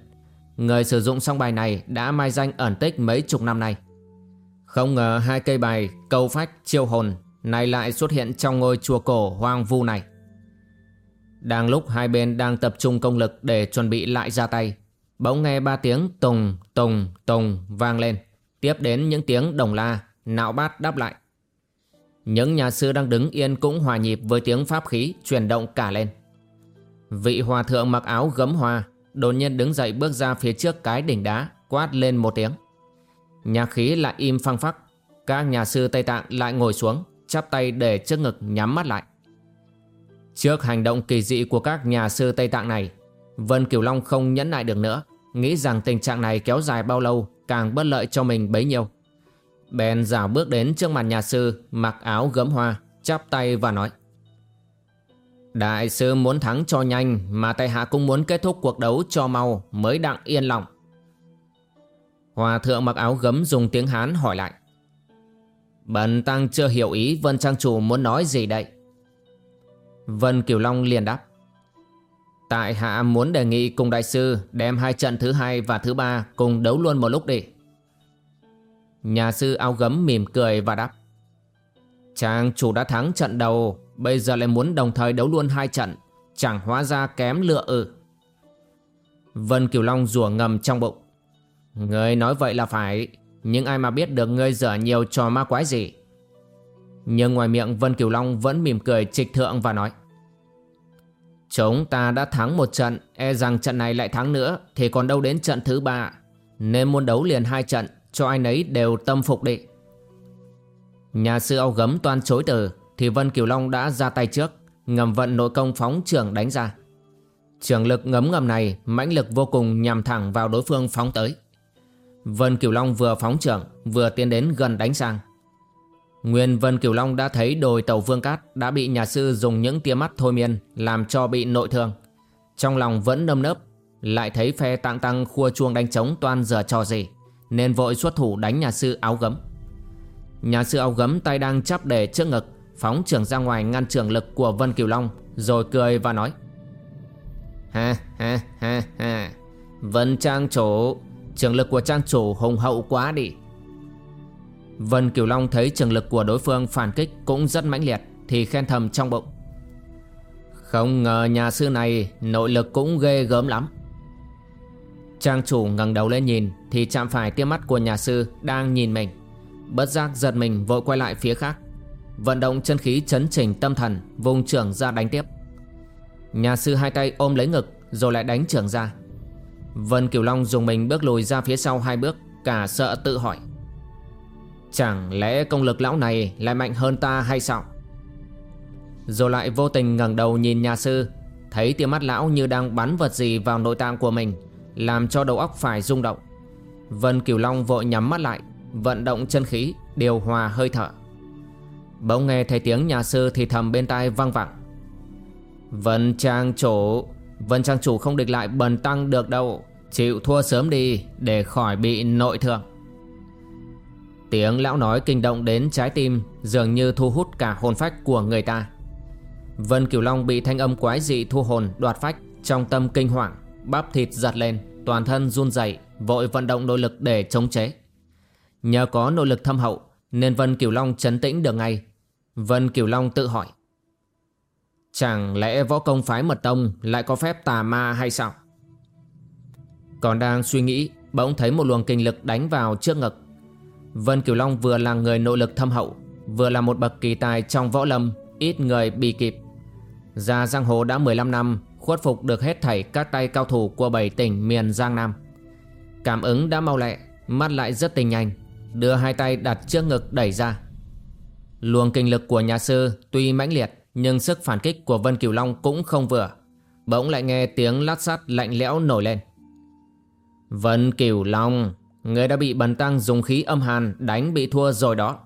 Người sử dụng song bài này đã mai danh ẩn tích mấy chục năm nay. Không ngờ hai cây bài câu phách chiêu hồn này lại xuất hiện trong ngôi chùa cổ hoang vu này. Đang lúc hai bên đang tập trung công lực để chuẩn bị lại ra tay, bỗng nghe ba tiếng tùng tùng tùng vang lên, tiếp đến những tiếng đồng la, nạo bát đáp lại. Những nhà sư đang đứng yên cũng hòa nhịp với tiếng pháp khí chuyển động cả lên. Vị hòa thượng mặc áo gấm hoa đột nhiên đứng dậy bước ra phía trước cái đỉnh đá, quát lên một tiếng. nhà khí lại im phăng phắc, các nhà sư Tây Tạng lại ngồi xuống, chắp tay để trước ngực nhắm mắt lại. Trước hành động kỳ dị của các nhà sư Tây Tạng này, Vân Kiều Long không nhẫn nại được nữa, nghĩ rằng tình trạng này kéo dài bao lâu càng bất lợi cho mình bấy nhiêu. Bèn giả bước đến trước mặt nhà sư, mặc áo gấm hoa, chắp tay và nói. Đại sư muốn thắng cho nhanh, mà tại hạ cũng muốn kết thúc cuộc đấu cho mau, mới đặng yên lòng. Hòa thượng mặc áo gấm dùng tiếng Hán hỏi lại. Bần tăng chưa hiểu ý Vân Trang Chủ muốn nói gì đây? Vân Kiều Long liền đáp. Tại hạ muốn đề nghị cùng đại sư đem hai trận thứ hai và thứ ba cùng đấu luôn một lúc đi. Nhà sư áo gấm mỉm cười và đáp. Trang chủ đã thắng trận đầu Bây giờ lại muốn đồng thời đấu luôn hai trận. Chẳng hóa ra kém lựa ư Vân Kiều Long rủa ngầm trong bụng. Người nói vậy là phải. Nhưng ai mà biết được ngươi dở nhiều trò ma quái gì? Nhưng ngoài miệng Vân Kiều Long vẫn mỉm cười trịch thượng và nói, Chúng ta đã thắng một trận E rằng trận này lại thắng nữa, Thì còn đâu đến trận thứ ba. Nên muốn đấu liền hai trận, Cho ai nấy đều tâm phục đi. Nhà sư âu gấm toan chối từ. Thì Vân Kiều Long đã ra tay trước, Ngầm vận nội công phóng trưởng đánh ra. Trường lực ngấm ngầm này, mãnh lực vô cùng nhằm thẳng vào đối phương phóng tới. Vân Kiều Long vừa phóng trưởng Vừa tiến đến gần đánh sang. Nguyên Vân Kiều Long đã thấy đồi tàu Vương Cát Đã bị nhà sư dùng những tia mắt thôi miên Làm cho bị nội thương. Trong lòng vẫn nâm nớp, Lại thấy phe tạng tăng khua chuông đánh trống toan giờ trò gì, Nên vội xuất thủ đánh nhà sư áo gấm. Nhà sư áo gấm tay đang chắp để trước ngực Phóng trưởng ra ngoài ngăn trường lực của Vân Kiều Long, Rồi cười và nói. Ha ha ha ha. Vân Trang chủ, Trường lực của Trang chủ hùng hậu quá đi. Vân Kiều Long thấy trường lực của đối phương phản kích cũng rất mãnh liệt, Thì khen thầm trong bụng. Không ngờ nhà sư này nội lực cũng ghê gớm lắm. Trang chủ ngẩng đầu lên nhìn, Thì chạm phải tia mắt của nhà sư đang nhìn mình. Bất giác giật mình, vội quay lại phía khác. Vận động chân khí chấn chỉnh tâm thần, Vùng trưởng ra đánh tiếp. Nhà sư hai tay ôm lấy ngực, Rồi lại đánh trưởng ra. Vân Kiều Long dùng mình bước lùi ra phía sau hai bước, Cả sợ tự hỏi. Chẳng lẽ công lực lão này lại mạnh hơn ta hay sao? Rồi lại vô tình ngẩng đầu nhìn nhà sư, Thấy tia mắt lão như đang bắn vật gì vào nội tạng của mình, Làm cho đầu óc phải rung động. Vân Kiều Long vội nhắm mắt lại, Vận động chân khí, Điều hòa hơi thở. Bỗng nghe thấy tiếng nhà sư thì thầm bên tai vang vẳng. Vân Trang chủ, Vân Trang chủ không địch lại bần tăng được đâu. Chịu thua sớm đi Để khỏi bị nội thương. Tiếng lão nói kinh động đến trái tim Dường như thu hút cả hồn phách của người ta. Vân Kiều Long bị thanh âm quái dị thu hồn đoạt phách Trong tâm kinh hoàng, Bắp thịt giật lên, Toàn thân run rẩy, Vội vận động nội lực để chống chế. Nhờ có nội lực thâm hậu, Nên Vân Kiều Long chấn tĩnh được ngay. Vân Kiều Long tự hỏi. Chẳng lẽ võ công phái mật tông Lại có phép tà ma hay sao? Còn đang suy nghĩ, Bỗng thấy một luồng kinh lực đánh vào trước ngực. Vân Kiều Long vừa là người nội lực thâm hậu, Vừa là một bậc kỳ tài trong võ lâm, Ít người bị kịp. Ra giang hồ đã 15 năm, Khuất phục được hết thảy các tay cao thủ Của bảy tỉnh miền Giang Nam. Cảm ứng đã mau lẹ, Mắt lại rất tình nhanh, Đưa hai tay đặt trước ngực đẩy ra. Luồng kinh lực của nhà sư tuy mãnh liệt, Nhưng sức phản kích của Vân Kiều Long cũng không vừa. Bỗng lại nghe tiếng lát sắt lạnh lẽo nổi lên. Vân Kiều Long, Người đã bị bần tăng dùng khí âm hàn đánh bị thua rồi đó.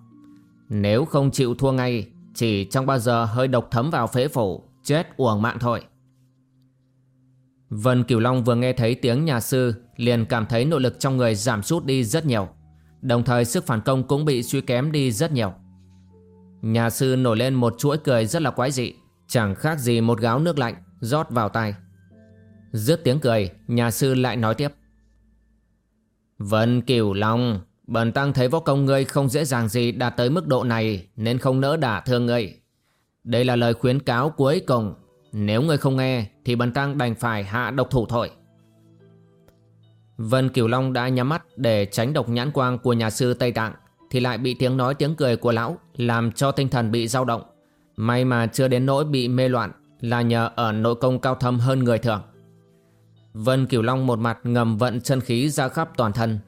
Nếu không chịu thua ngay, Chỉ trong bao giờ hơi độc thấm vào phế phủ, Chết uổng mạng thôi. Vân Kiều Long vừa nghe thấy tiếng nhà sư, Liền cảm thấy nội lực trong người giảm sút đi rất nhiều. Đồng thời sức phản công cũng bị suy kém đi rất nhiều. Nhà sư nổi lên một chuỗi cười rất là quái dị. Chẳng khác gì một gáo nước lạnh rót vào tay. Dứt tiếng cười, Nhà sư lại nói tiếp. Vân Kiều Long, Bần tăng thấy võ công ngươi không dễ dàng gì đạt tới mức độ này, Nên không nỡ đả thương ngươi. Đây là lời khuyến cáo cuối cùng. Nếu ngươi không nghe, Thì bần tăng đành phải hạ độc thủ thôi. Vân Kiều Long đã nhắm mắt để tránh độc nhãn quang của nhà sư Tây Tạng. Thì lại bị tiếng nói tiếng cười của lão Làm cho tinh thần bị dao động. May mà chưa đến nỗi bị mê loạn Là nhờ ở nội công cao thâm hơn người thường. Vân Kiều Long một mặt ngầm vận chân khí ra khắp toàn thân.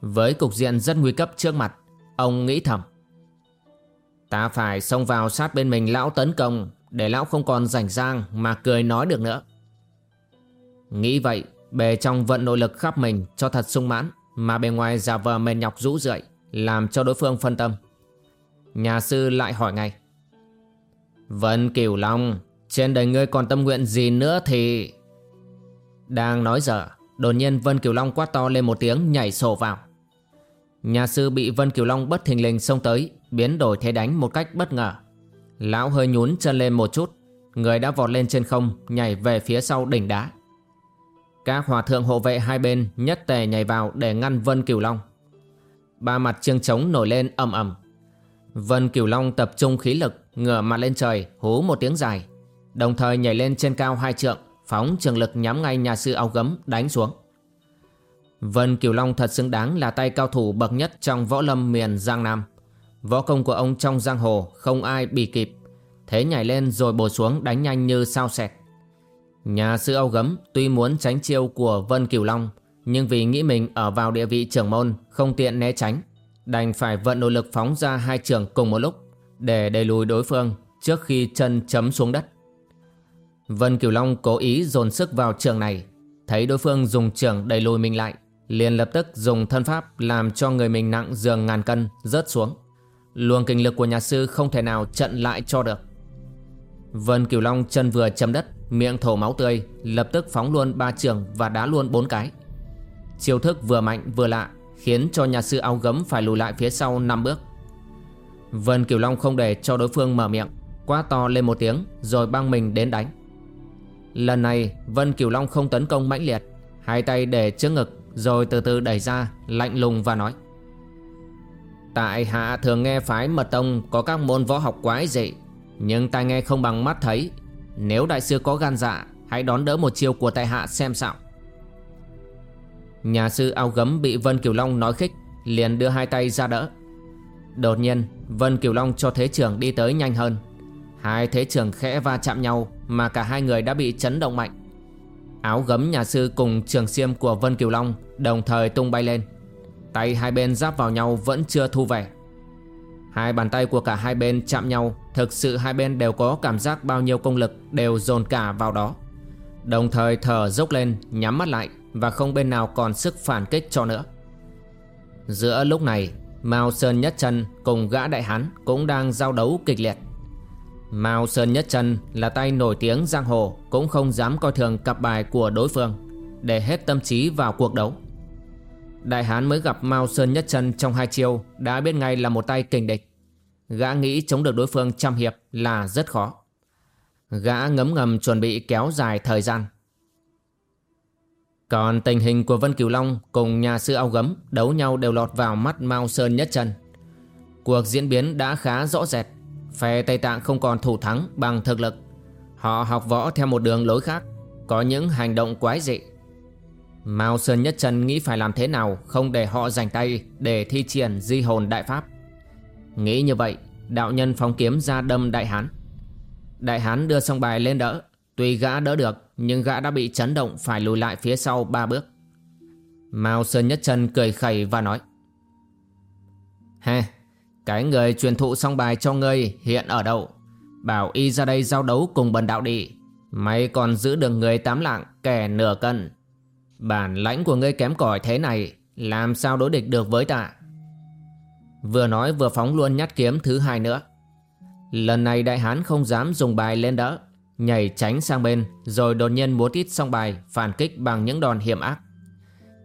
Với cục diện rất nguy cấp trước mặt, Ông nghĩ thầm. Ta phải xông vào sát bên mình lão tấn công Để lão không còn rảnh rang mà cười nói được nữa. Nghĩ vậy, Bề trong vận nội lực khắp mình cho thật sung mãn Mà bề ngoài giả vờ mệt nhọc rũ rượi. Làm cho đối phương phân tâm. Nhà sư lại hỏi ngay. Vân Kiều Long, Trên đời ngươi còn tâm nguyện gì nữa thì đang nói dở, Đột nhiên Vân Kiều Long quát to lên một tiếng, nhảy sổ vào. Nhà sư bị Vân Kiều Long bất thình lình xông tới, Biến đổi thế đánh một cách bất ngờ. Lão hơi nhún chân lên một chút, Người đã vọt lên trên không, Nhảy về phía sau đỉnh đá. Các hòa thượng hộ vệ hai bên Nhất tề nhảy vào để ngăn Vân Kiều Long. Ba mặt chiêng trống nổi lên ầm ầm. Vân Cửu Long tập trung khí lực, Ngửa mặt lên trời, hú một tiếng dài. Đồng thời nhảy lên trên cao hai trượng, Phóng trường lực nhắm ngay nhà sư áo gấm, đánh xuống. Vân Cửu Long thật xứng đáng là tay cao thủ bậc nhất trong võ lâm miền Giang Nam. Võ công của ông trong giang hồ không ai bì kịp. Thế nhảy lên rồi bổ xuống đánh nhanh như sao sẹt. Nhà sư áo gấm tuy muốn tránh chiêu của Vân Cửu Long nhưng vì nghĩ mình ở vào địa vị trưởng môn, không tiện né tránh, Đành phải vận nội lực phóng ra hai trường cùng một lúc Để đẩy lùi đối phương trước khi chân chấm xuống đất. Vân Kiều Long cố ý dồn sức vào trường này, Thấy đối phương dùng trường đẩy lùi mình lại, liền lập tức dùng thân pháp Làm cho người mình nặng dường ngàn cân rớt xuống. Luồng kinh lực của nhà sư không thể nào trận lại cho được. Vân Kiều Long chân vừa chấm đất, Miệng thổ máu tươi, Lập tức phóng luôn ba trường và đá luôn bốn cái. Chiêu thức vừa mạnh vừa lạ, Khiến cho nhà sư áo gấm phải lùi lại phía sau 5 bước. Vân Kiều Long không để cho đối phương mở miệng, Quá to lên một tiếng, Rồi băng mình đến đánh. Lần này, Vân Kiều Long không tấn công mãnh liệt, Hai tay để trước ngực, Rồi từ từ đẩy ra, Lạnh lùng và nói. Tại hạ thường nghe phái mật tông Có các môn võ học quái dị, Nhưng tai nghe không bằng mắt thấy. Nếu đại sư có gan dạ Hãy đón đỡ một chiêu của tại hạ xem sao. Nhà sư ao gấm bị Vân Kiều Long nói khích, Liền đưa hai tay ra đỡ. Đột nhiên, Vân Kiều Long cho thế trưởng đi tới nhanh hơn. Hai thế trưởng khẽ va chạm nhau Mà cả hai người đã bị chấn động mạnh. Áo gấm nhà sư cùng trường xiêm của Vân Kiều Long Đồng thời tung bay lên. Tay hai bên giáp vào nhau vẫn chưa thu về. Hai bàn tay của cả hai bên chạm nhau, Thực sự hai bên đều có cảm giác bao nhiêu công lực Đều dồn cả vào đó. Đồng thời thở dốc lên, Nhắm mắt lại. Và không bên nào còn sức phản kích cho nữa. Giữa lúc này, Mao Sơn Nhất Chân cùng gã đại hán Cũng đang giao đấu kịch liệt. Mao Sơn Nhất Chân là tay nổi tiếng giang hồ, Cũng không dám coi thường cặp bài của đối phương, Để hết tâm trí vào cuộc đấu. Đại hán mới gặp Mao Sơn Nhất Chân trong hai chiêu Đã biết ngay là một tay kình địch. Gã nghĩ chống được đối phương trăm hiệp là rất khó. Gã ngấm ngầm chuẩn bị kéo dài thời gian. Còn tình hình của Vân cửu Long cùng nhà sư ao gấm đấu nhau đều lọt vào mắt Mao Sơn Nhất Chân. Cuộc diễn biến đã khá rõ rệt. Phe Tây Tạng không còn thủ thắng bằng thực lực. Họ học võ theo một đường lối khác, Có những hành động quái dị. Mao Sơn Nhất Chân nghĩ phải làm thế nào Không để họ giành tay Để thi triển di hồn đại pháp. Nghĩ như vậy, Đạo nhân phóng kiếm ra đâm đại hán. Đại hán đưa song bài lên đỡ, Tuy gã đỡ được nhưng gã đã bị chấn động Phải lùi lại phía sau ba bước. Mao Sơn Nhất Chân cười khẩy và nói Ha Cái người truyền thụ song bài cho ngươi Hiện ở đâu? Bảo y ra đây giao đấu cùng bần đạo đi. Mày còn giữ được người tám lạng Kẻ nửa cân. Bản lãnh của ngươi kém cỏi thế này, Làm sao đối địch được với ta? Vừa nói vừa phóng luôn nhát kiếm thứ hai nữa. Lần này đại hán không dám dùng bài lên đỡ. Nhảy tránh sang bên, Rồi đột nhiên múa tít xong bài, Phản kích bằng những đòn hiểm ác.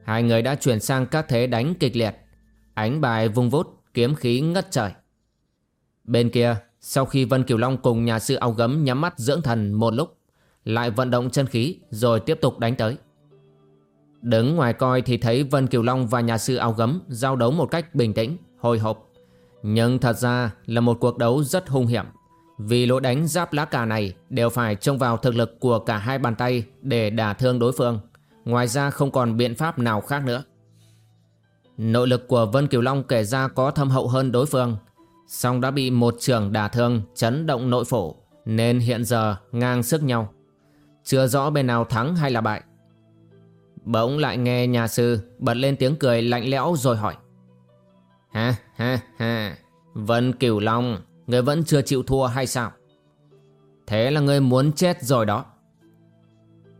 Hai người đã chuyển sang các thế đánh kịch liệt. Ánh bài vung vút, Kiếm khí ngất trời. Bên kia, Sau khi Vân Kiều Long cùng nhà sư áo gấm Nhắm mắt dưỡng thần một lúc, Lại vận động chân khí, Rồi tiếp tục đánh tới. Đứng ngoài coi thì thấy Vân Kiều Long và nhà sư áo gấm Giao đấu một cách bình tĩnh, hồi hộp. Nhưng thật ra là một cuộc đấu rất hung hiểm. Vì lối đánh giáp lá cà này Đều phải trông vào thực lực của cả hai bàn tay Để đả thương đối phương. Ngoài ra không còn biện pháp nào khác nữa. Nội lực của Vân Kiều Long kể ra có thâm hậu hơn đối phương, song đã bị một trường đả thương chấn động nội phổ, Nên hiện giờ ngang sức nhau. Chưa rõ bên nào thắng hay là bại. Bỗng lại nghe nhà sư bật lên tiếng cười lạnh lẽo rồi hỏi. Ha ha ha, Vân kiều Long Người vẫn chưa chịu thua hay sao? Thế là người muốn chết rồi đó.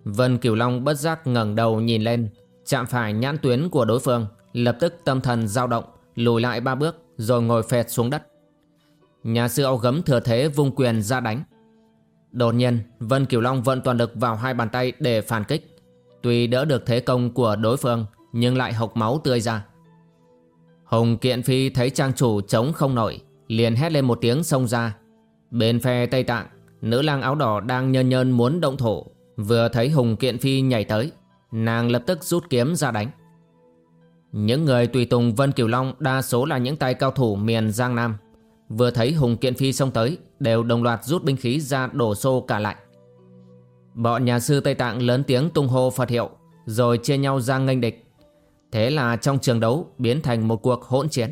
Vân Kiều Long bất giác ngẩng đầu nhìn lên, Chạm phải nhãn tuyến của đối phương, Lập tức tâm thần dao động, Lùi lại ba bước Rồi ngồi phẹt xuống đất. Nhà sư áo gấm thừa thế vung quyền ra đánh. Đột nhiên, Vân Kiều Long vận toàn lực vào hai bàn tay để phản kích. Tuy đỡ được thế công của đối phương, Nhưng lại hộc máu tươi ra. Hùng Kiện Phi thấy trang chủ chống không nổi Liền hét lên một tiếng xông ra. Bên phe Tây Tạng, Nữ lang áo đỏ đang nhơn nhơn muốn động thổ, Vừa thấy Hùng Kiện Phi nhảy tới, Nàng lập tức rút kiếm ra đánh. Những người tùy tùng Vân Kiều Long, Đa số là những tay cao thủ miền Giang Nam. Vừa thấy Hùng Kiện Phi xông tới, Đều đồng loạt rút binh khí ra đổ xô cả lại. Bọn nhà sư Tây Tạng lớn tiếng tung hô Phật hiệu, Rồi chia nhau ra nghênh địch. Thế là trong trường đấu biến thành một cuộc hỗn chiến.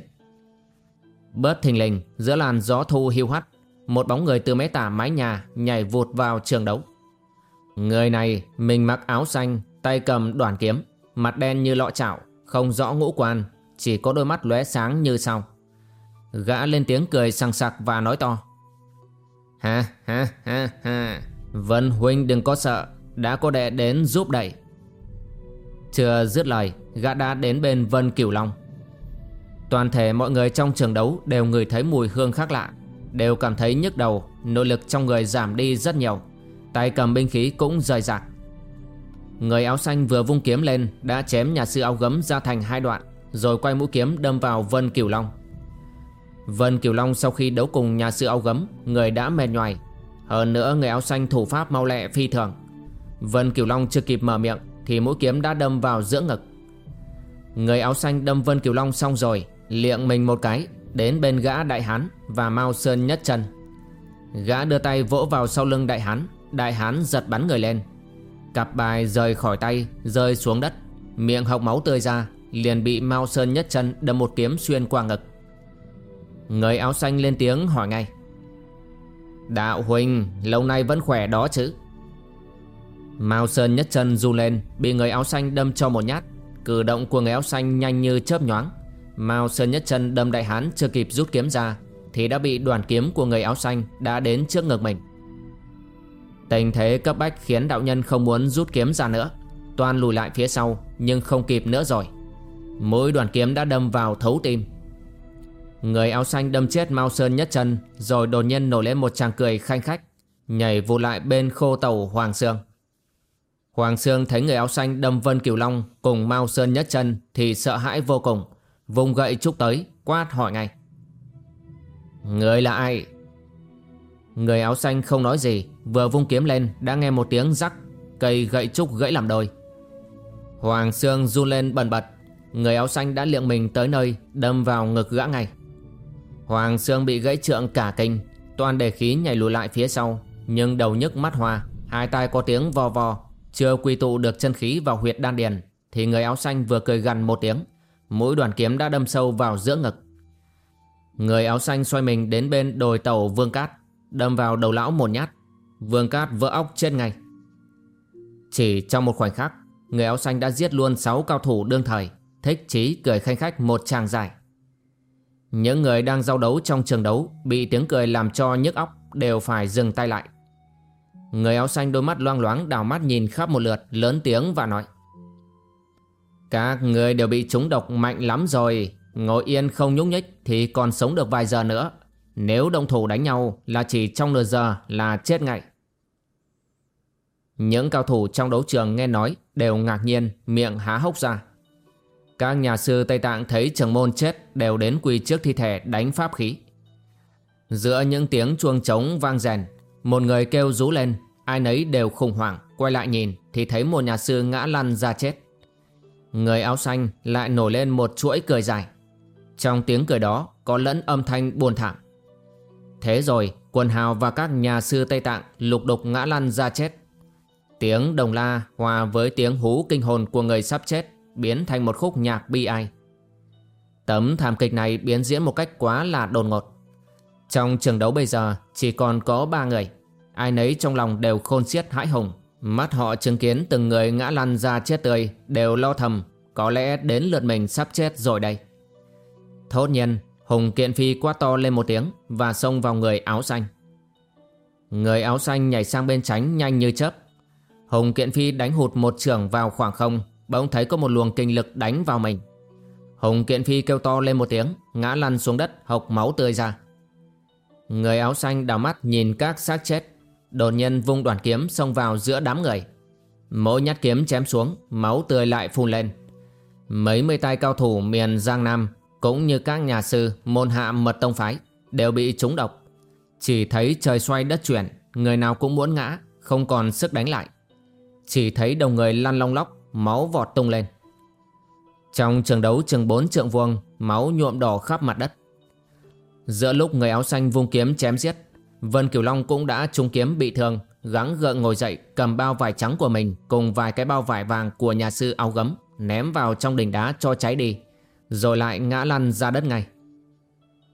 Bớt thình lình giữa làn gió thu hiu hắt, một bóng người từ mé tả mái nhà nhảy vụt vào trường đấu. Người này mình mặc áo xanh, tay cầm đoàn kiếm, mặt đen như lọ chảo, không rõ ngũ quan, chỉ có đôi mắt lóe sáng như sau. Gã lên tiếng cười sằng sặc và nói to. Ha ha ha ha, Vân Huynh đừng có sợ, đã có đệ đến giúp đẩy. Chưa dứt lời Gã đã đến bên Vân Cửu Long Toàn thể mọi người trong trường đấu Đều ngửi thấy mùi hương khác lạ, Đều cảm thấy nhức đầu Nội lực trong người giảm đi rất nhiều, Tay cầm binh khí cũng rời rạc. Người áo xanh vừa vung kiếm lên Đã chém nhà sư áo gấm ra thành hai đoạn, Rồi quay mũi kiếm đâm vào Vân Kiều Long. Vân Kiều Long sau khi đấu cùng nhà sư áo gấm, Người đã mệt nhoài. Hơn nữa người áo xanh thủ pháp mau lẹ phi thường. Vân Kiều Long chưa kịp mở miệng Thì mũi kiếm đã đâm vào giữa ngực. Người áo xanh đâm Vân Kiều Long xong rồi Liệng mình một cái, Đến bên gã đại hán Và Mao Sơn nhất chân. Gã đưa tay vỗ vào sau lưng đại hán Đại hán giật bắn người lên. Cặp bài rời khỏi tay, Rơi xuống đất. Miệng hộc máu tươi ra, Liền bị Mao Sơn nhất chân đâm một kiếm xuyên qua ngực. Người áo xanh lên tiếng hỏi ngay. Đạo huynh Lâu nay vẫn khỏe đó chứ? Mao Sơn nhất chân du lên, Bị người áo xanh đâm cho một nhát. Cử động của người áo xanh nhanh như chớp nhoáng. Mao Sơn nhất chân đâm đại hán chưa kịp rút kiếm ra, Thì đã bị đoàn kiếm của người áo xanh Đã đến trước ngực mình. Tình thế cấp bách khiến đạo nhân không muốn rút kiếm ra nữa. Toàn lùi lại phía sau, Nhưng không kịp nữa rồi. Mỗi đoàn kiếm đã đâm vào thấu tim. Người áo xanh đâm chết Mao Sơn nhất chân Rồi đột nhiên nổi lên một tràng cười khanh khách, Nhảy vụt lại bên khô tàu Hoàng Sương. Hoàng Sương thấy người áo xanh đâm Vân Kiều Long Cùng Mao Sơn nhất chân Thì sợ hãi vô cùng. Vùng gậy trúc tới, quát hỏi ngay. Người là ai? Người áo xanh không nói gì, Vừa vung kiếm lên, đã nghe một tiếng rắc, Cây gậy trúc gãy làm đôi. Hoàng Sương run lên bần bật, Người áo xanh đã liệng mình tới nơi, Đâm vào ngực gã ngay. Hoàng Sương bị gãy trượng cả kinh, Toàn đề khí nhảy lùi lại phía sau, Nhưng đầu nhức mắt hoa, Hai tay có tiếng vò vò Chưa quy tụ được chân khí vào huyệt đan điền, Thì người áo xanh vừa cười gần một tiếng. Mũi đoàn kiếm đã đâm sâu vào giữa ngực. Người áo xanh xoay mình đến bên đồi tàu Vương Cát, Đâm vào đầu lão một nhát. Vương Cát vỡ óc chết ngay. Chỉ trong một khoảnh khắc, Người áo xanh đã giết luôn 6 cao thủ đương thời, Thích chí cười khanh khách một tràng dài Những người đang giao đấu trong trường đấu Bị tiếng cười làm cho nhức óc Đều phải dừng tay lại. Người áo xanh đôi mắt loang loáng đào mắt nhìn khắp một lượt, Lớn tiếng và nói các người đều bị trúng độc mạnh lắm rồi Ngồi yên không nhúc nhích Thì còn sống được vài giờ nữa nếu đồng thủ đánh nhau là chỉ trong nửa giờ là chết ngay. Những cao thủ trong đấu trường nghe nói đều ngạc nhiên miệng há hốc ra. Các nhà sư Tây Tạng thấy trường môn chết đều đến quỳ trước thi thể đánh pháp khí. Giữa những tiếng chuông trống vang rèn, một người kêu rú lên, ai nấy đều khủng hoảng, quay lại nhìn thì thấy một nhà sư ngã lăn ra chết. Người áo xanh lại nổi lên một chuỗi cười dài. Trong tiếng cười đó có lẫn âm thanh buồn thảm. Thế rồi, quần hào và các nhà sư Tây Tạng lục đục ngã lăn ra chết. Tiếng đồng la hòa với tiếng hú kinh hồn của người sắp chết biến thành một khúc nhạc bi ai. Tấm thảm kịch này biến diễn một cách quá là đột ngột. Trong trường đấu bây giờ, chỉ còn có ba người. Ai nấy trong lòng đều khôn xiết hãi hùng. Mắt họ chứng kiến từng người ngã lăn ra chết tươi, đều lo thầm. Có lẽ đến lượt mình sắp chết rồi đây. Thốt nhiên, Hùng kiện phi quát to lên một tiếng Và xông vào người áo xanh Người áo xanh nhảy sang bên tránh nhanh như chớp Hùng kiện phi đánh hụt một trường vào khoảng không, Bỗng thấy có một luồng kinh lực đánh vào mình Hùng kiện phi kêu to lên một tiếng, Ngã lăn xuống đất, hộc máu tươi ra Người áo xanh đảo mắt nhìn các xác chết Đột nhiên vung đoàn kiếm xông vào giữa đám người Mỗi nhát kiếm chém xuống Máu tươi lại phun lên Mấy mươi tay cao thủ miền Giang Nam cũng như các nhà sư môn hạ mật tông phái đều bị trúng độc. Chỉ thấy trời xoay đất chuyển, người nào cũng muốn ngã, không còn sức đánh lại. Chỉ thấy đồng người lăn long lóc, máu vọt tung lên. Trong trường đấu trường bốn trượng vuông, máu nhuộm đỏ khắp mặt đất. Giữa lúc người áo xanh vung kiếm chém giết, Vân Kiều Long cũng đã trúng kiếm bị thương, gắng gượng ngồi dậy cầm bao vải trắng của mình cùng vài cái bao vải vàng của nhà sư áo gấm ném vào trong đỉnh đá cho cháy đi rồi lại ngã lăn ra đất ngay.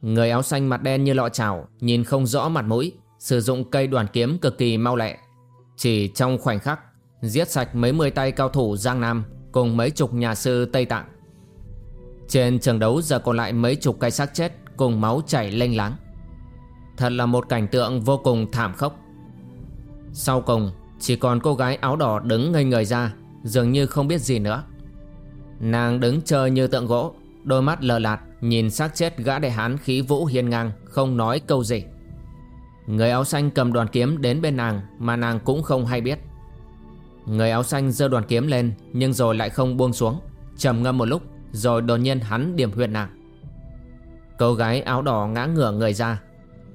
Người áo xanh mặt đen như lọ chảo Nhìn không rõ mặt mũi Sử dụng cây đoàn kiếm cực kỳ mau lẹ. Chỉ trong khoảnh khắc Giết sạch mấy mươi tay cao thủ Giang Nam Cùng mấy chục nhà sư Tây Tạng. Trên trường đấu giờ còn lại mấy chục cây xác chết Cùng máu chảy lênh láng. Thật là một cảnh tượng vô cùng thảm khốc. Sau cùng, Chỉ còn cô gái áo đỏ đứng ngây người ra, Dường như không biết gì nữa. Nàng đứng chờ như tượng gỗ, Đôi mắt lờ lạt, nhìn xác chết gã đại hán khí vũ hiên ngang, Không nói câu gì. Người áo xanh cầm đoàn kiếm đến bên nàng Mà nàng cũng không hay biết. Người áo xanh giơ đoàn kiếm lên, Nhưng rồi lại không buông xuống, trầm ngâm một lúc, Rồi đột nhiên hắn điểm huyệt nàng. Cô gái áo đỏ ngã ngửa người ra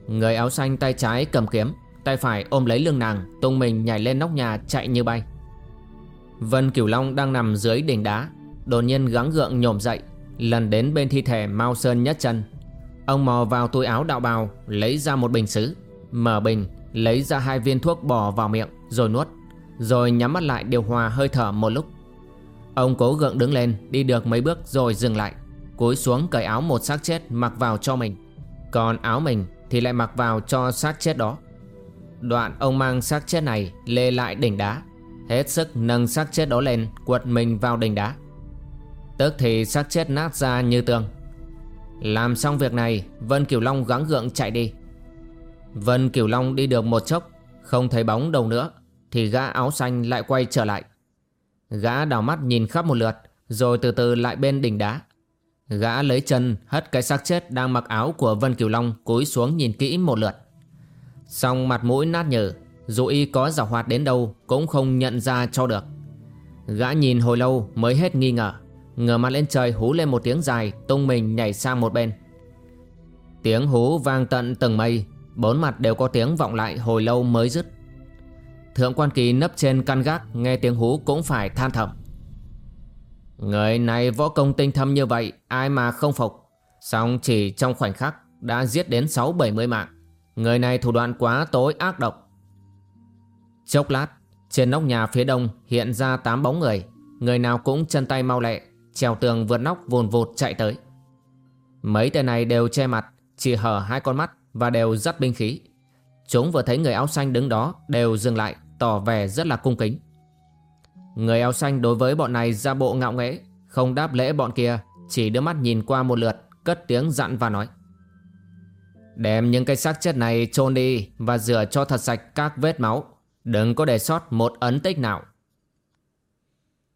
Người áo xanh tay trái cầm kiếm, Tay phải ôm lấy lưng nàng, Tung mình nhảy lên nóc nhà chạy như bay. Vân Cửu Long đang nằm dưới đỉnh đá, Đột nhiên gắng gượng nhổm dậy, Lần đến bên thi thể Mao Sơn nhất chân. Ông mò vào túi áo đạo bào, Lấy ra một bình xứ Mở bình, Lấy ra hai viên thuốc bỏ vào miệng, Rồi nuốt, Rồi nhắm mắt lại điều hòa hơi thở một lúc. Ông cố gượng đứng lên, Đi được mấy bước rồi dừng lại, Cúi xuống cởi áo một xác chết mặc vào cho mình. Còn áo mình thì lại mặc vào cho xác chết đó. Đoạn ông mang xác chết này lê lại đỉnh đá, Hết sức nâng xác chết đó lên, Quật mình vào đỉnh đá. Tức thì xác chết nát ra như tường. Làm xong việc này, Vân Kiều Long gắng gượng chạy đi. Vân Kiều Long đi được một chốc, Không thấy bóng đâu nữa, Thì gã áo xanh lại quay trở lại. Gã đảo mắt nhìn khắp một lượt, Rồi từ từ lại bên đỉnh đá. Gã lấy chân hất cái xác chết đang mặc áo của Vân Kiều Long cúi xuống nhìn kỹ một lượt. Xong mặt mũi nát nhừ, dù y có giảo hoạt đến đâu cũng không nhận ra cho được. Gã nhìn hồi lâu mới hết nghi ngờ, ngửa mặt lên trời hú lên một tiếng dài tung mình nhảy sang một bên. Tiếng hú vang tận từng mây, bốn mặt đều có tiếng vọng lại hồi lâu mới dứt. Thượng quan kỳ nấp trên căn gác nghe tiếng hú cũng phải than thầm. Người này võ công tinh thâm như vậy, Ai mà không phục? Xong chỉ trong khoảnh khắc Đã giết đến 6-70 mạng. Người này thủ đoạn quá tối ác độc. Chốc lát, Trên nóc nhà phía đông hiện ra 8 bóng người. Người nào cũng chân tay mau lẹ, Trèo tường vượt nóc vùn vụt chạy tới. Mấy tên này đều che mặt, Chỉ hở hai con mắt Và đều dắt binh khí. Chúng vừa thấy người áo xanh đứng đó Đều dừng lại, Tỏ vẻ rất là cung kính. Người áo xanh đối với bọn này ra bộ ngạo nghễ, Không đáp lễ bọn kia, Chỉ đưa mắt nhìn qua một lượt, Cất tiếng dặn và nói. Đem những cái xác chết này chôn đi Và rửa cho thật sạch các vết máu, Đừng có để sót một ấn tích nào.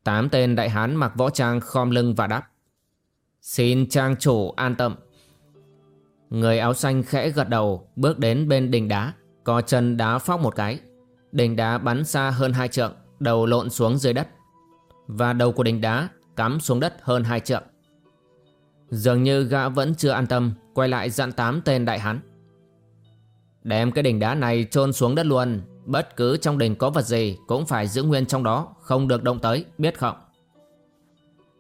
Tám tên đại hán mặc võ trang khom lưng và đáp. Xin trang chủ an tâm. Người áo xanh khẽ gật đầu, Bước đến bên đỉnh đá có chân đá phóc một cái. Đỉnh đá bắn xa hơn hai trượng đầu lộn xuống dưới đất và đầu của đỉnh đá cắm xuống đất hơn hai trượng. Dường như gã vẫn chưa an tâm, quay lại dặn tám tên đại hán. Đem cái đỉnh đá này chôn xuống đất luôn, bất cứ trong đỉnh có vật gì cũng phải giữ nguyên trong đó, không được động tới, biết không?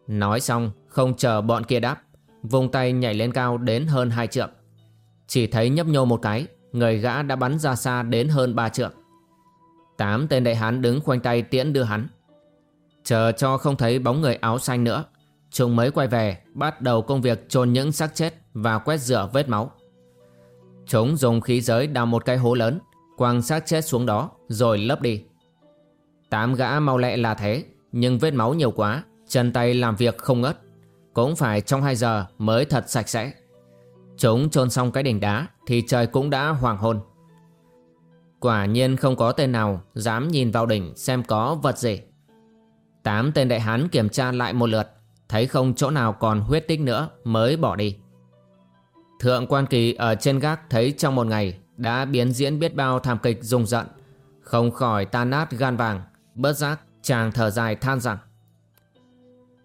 Nói xong, không chờ bọn kia đáp, vùng tay nhảy lên cao đến hơn hai trượng. Chỉ thấy nhấp nhô một cái, người gã đã bắn ra xa đến hơn ba trượng. Tám, tên đại hán đứng khoanh tay tiễn đưa hắn. Chờ cho không thấy bóng người áo xanh nữa, Chúng mới quay về, Bắt đầu công việc chôn những xác chết Và quét rửa vết máu. Chúng dùng khí giới đào một cái hố lớn, Quăng xác chết xuống đó, Rồi lấp đi. Tám gã mau lẹ là thế, Nhưng vết máu nhiều quá, Chân tay làm việc không ngớt. Cũng phải trong 2 giờ mới thật sạch sẽ. Chúng chôn xong cái đỉnh đá Thì trời cũng đã hoàng hôn. Quả nhiên không có tên nào dám nhìn vào đỉnh xem có vật gì. Tám tên đại hán kiểm tra lại một lượt, thấy không chỗ nào còn huyết tích nữa mới bỏ đi. Thượng quan kỳ ở trên gác thấy trong một ngày đã biến diễn biết bao thảm kịch rùng rợn, không khỏi tan nát gan vàng, bớt giác chàng thở dài than rằng.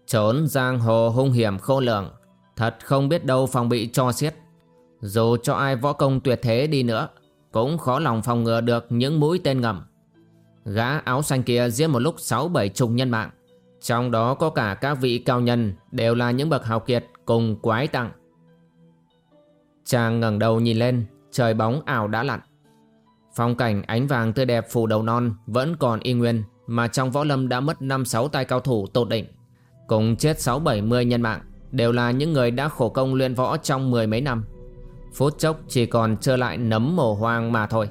Trốn giang hồ hung hiểm khô lường, thật không biết đâu phòng bị cho xiết. Dù cho ai võ công tuyệt thế đi nữa cũng khó lòng phòng ngừa được những mũi tên ngầm. Gã áo xanh kia giết một lúc sáu bảy chục nhân mạng, trong đó có cả các vị cao nhân đều là những bậc hào kiệt cùng quái tặng. Chàng ngẩng đầu nhìn lên, trời bóng ảo đã lặn. Phong cảnh ánh vàng tươi đẹp phủ đầu non vẫn còn y nguyên mà trong võ lâm đã mất năm sáu tay cao thủ tột đỉnh. Cùng chết sáu bảy mươi nhân mạng đều là những người đã khổ công luyện võ trong mười mấy năm. Phút chốc chỉ còn trơ lại nấm mồ hoang mà thôi.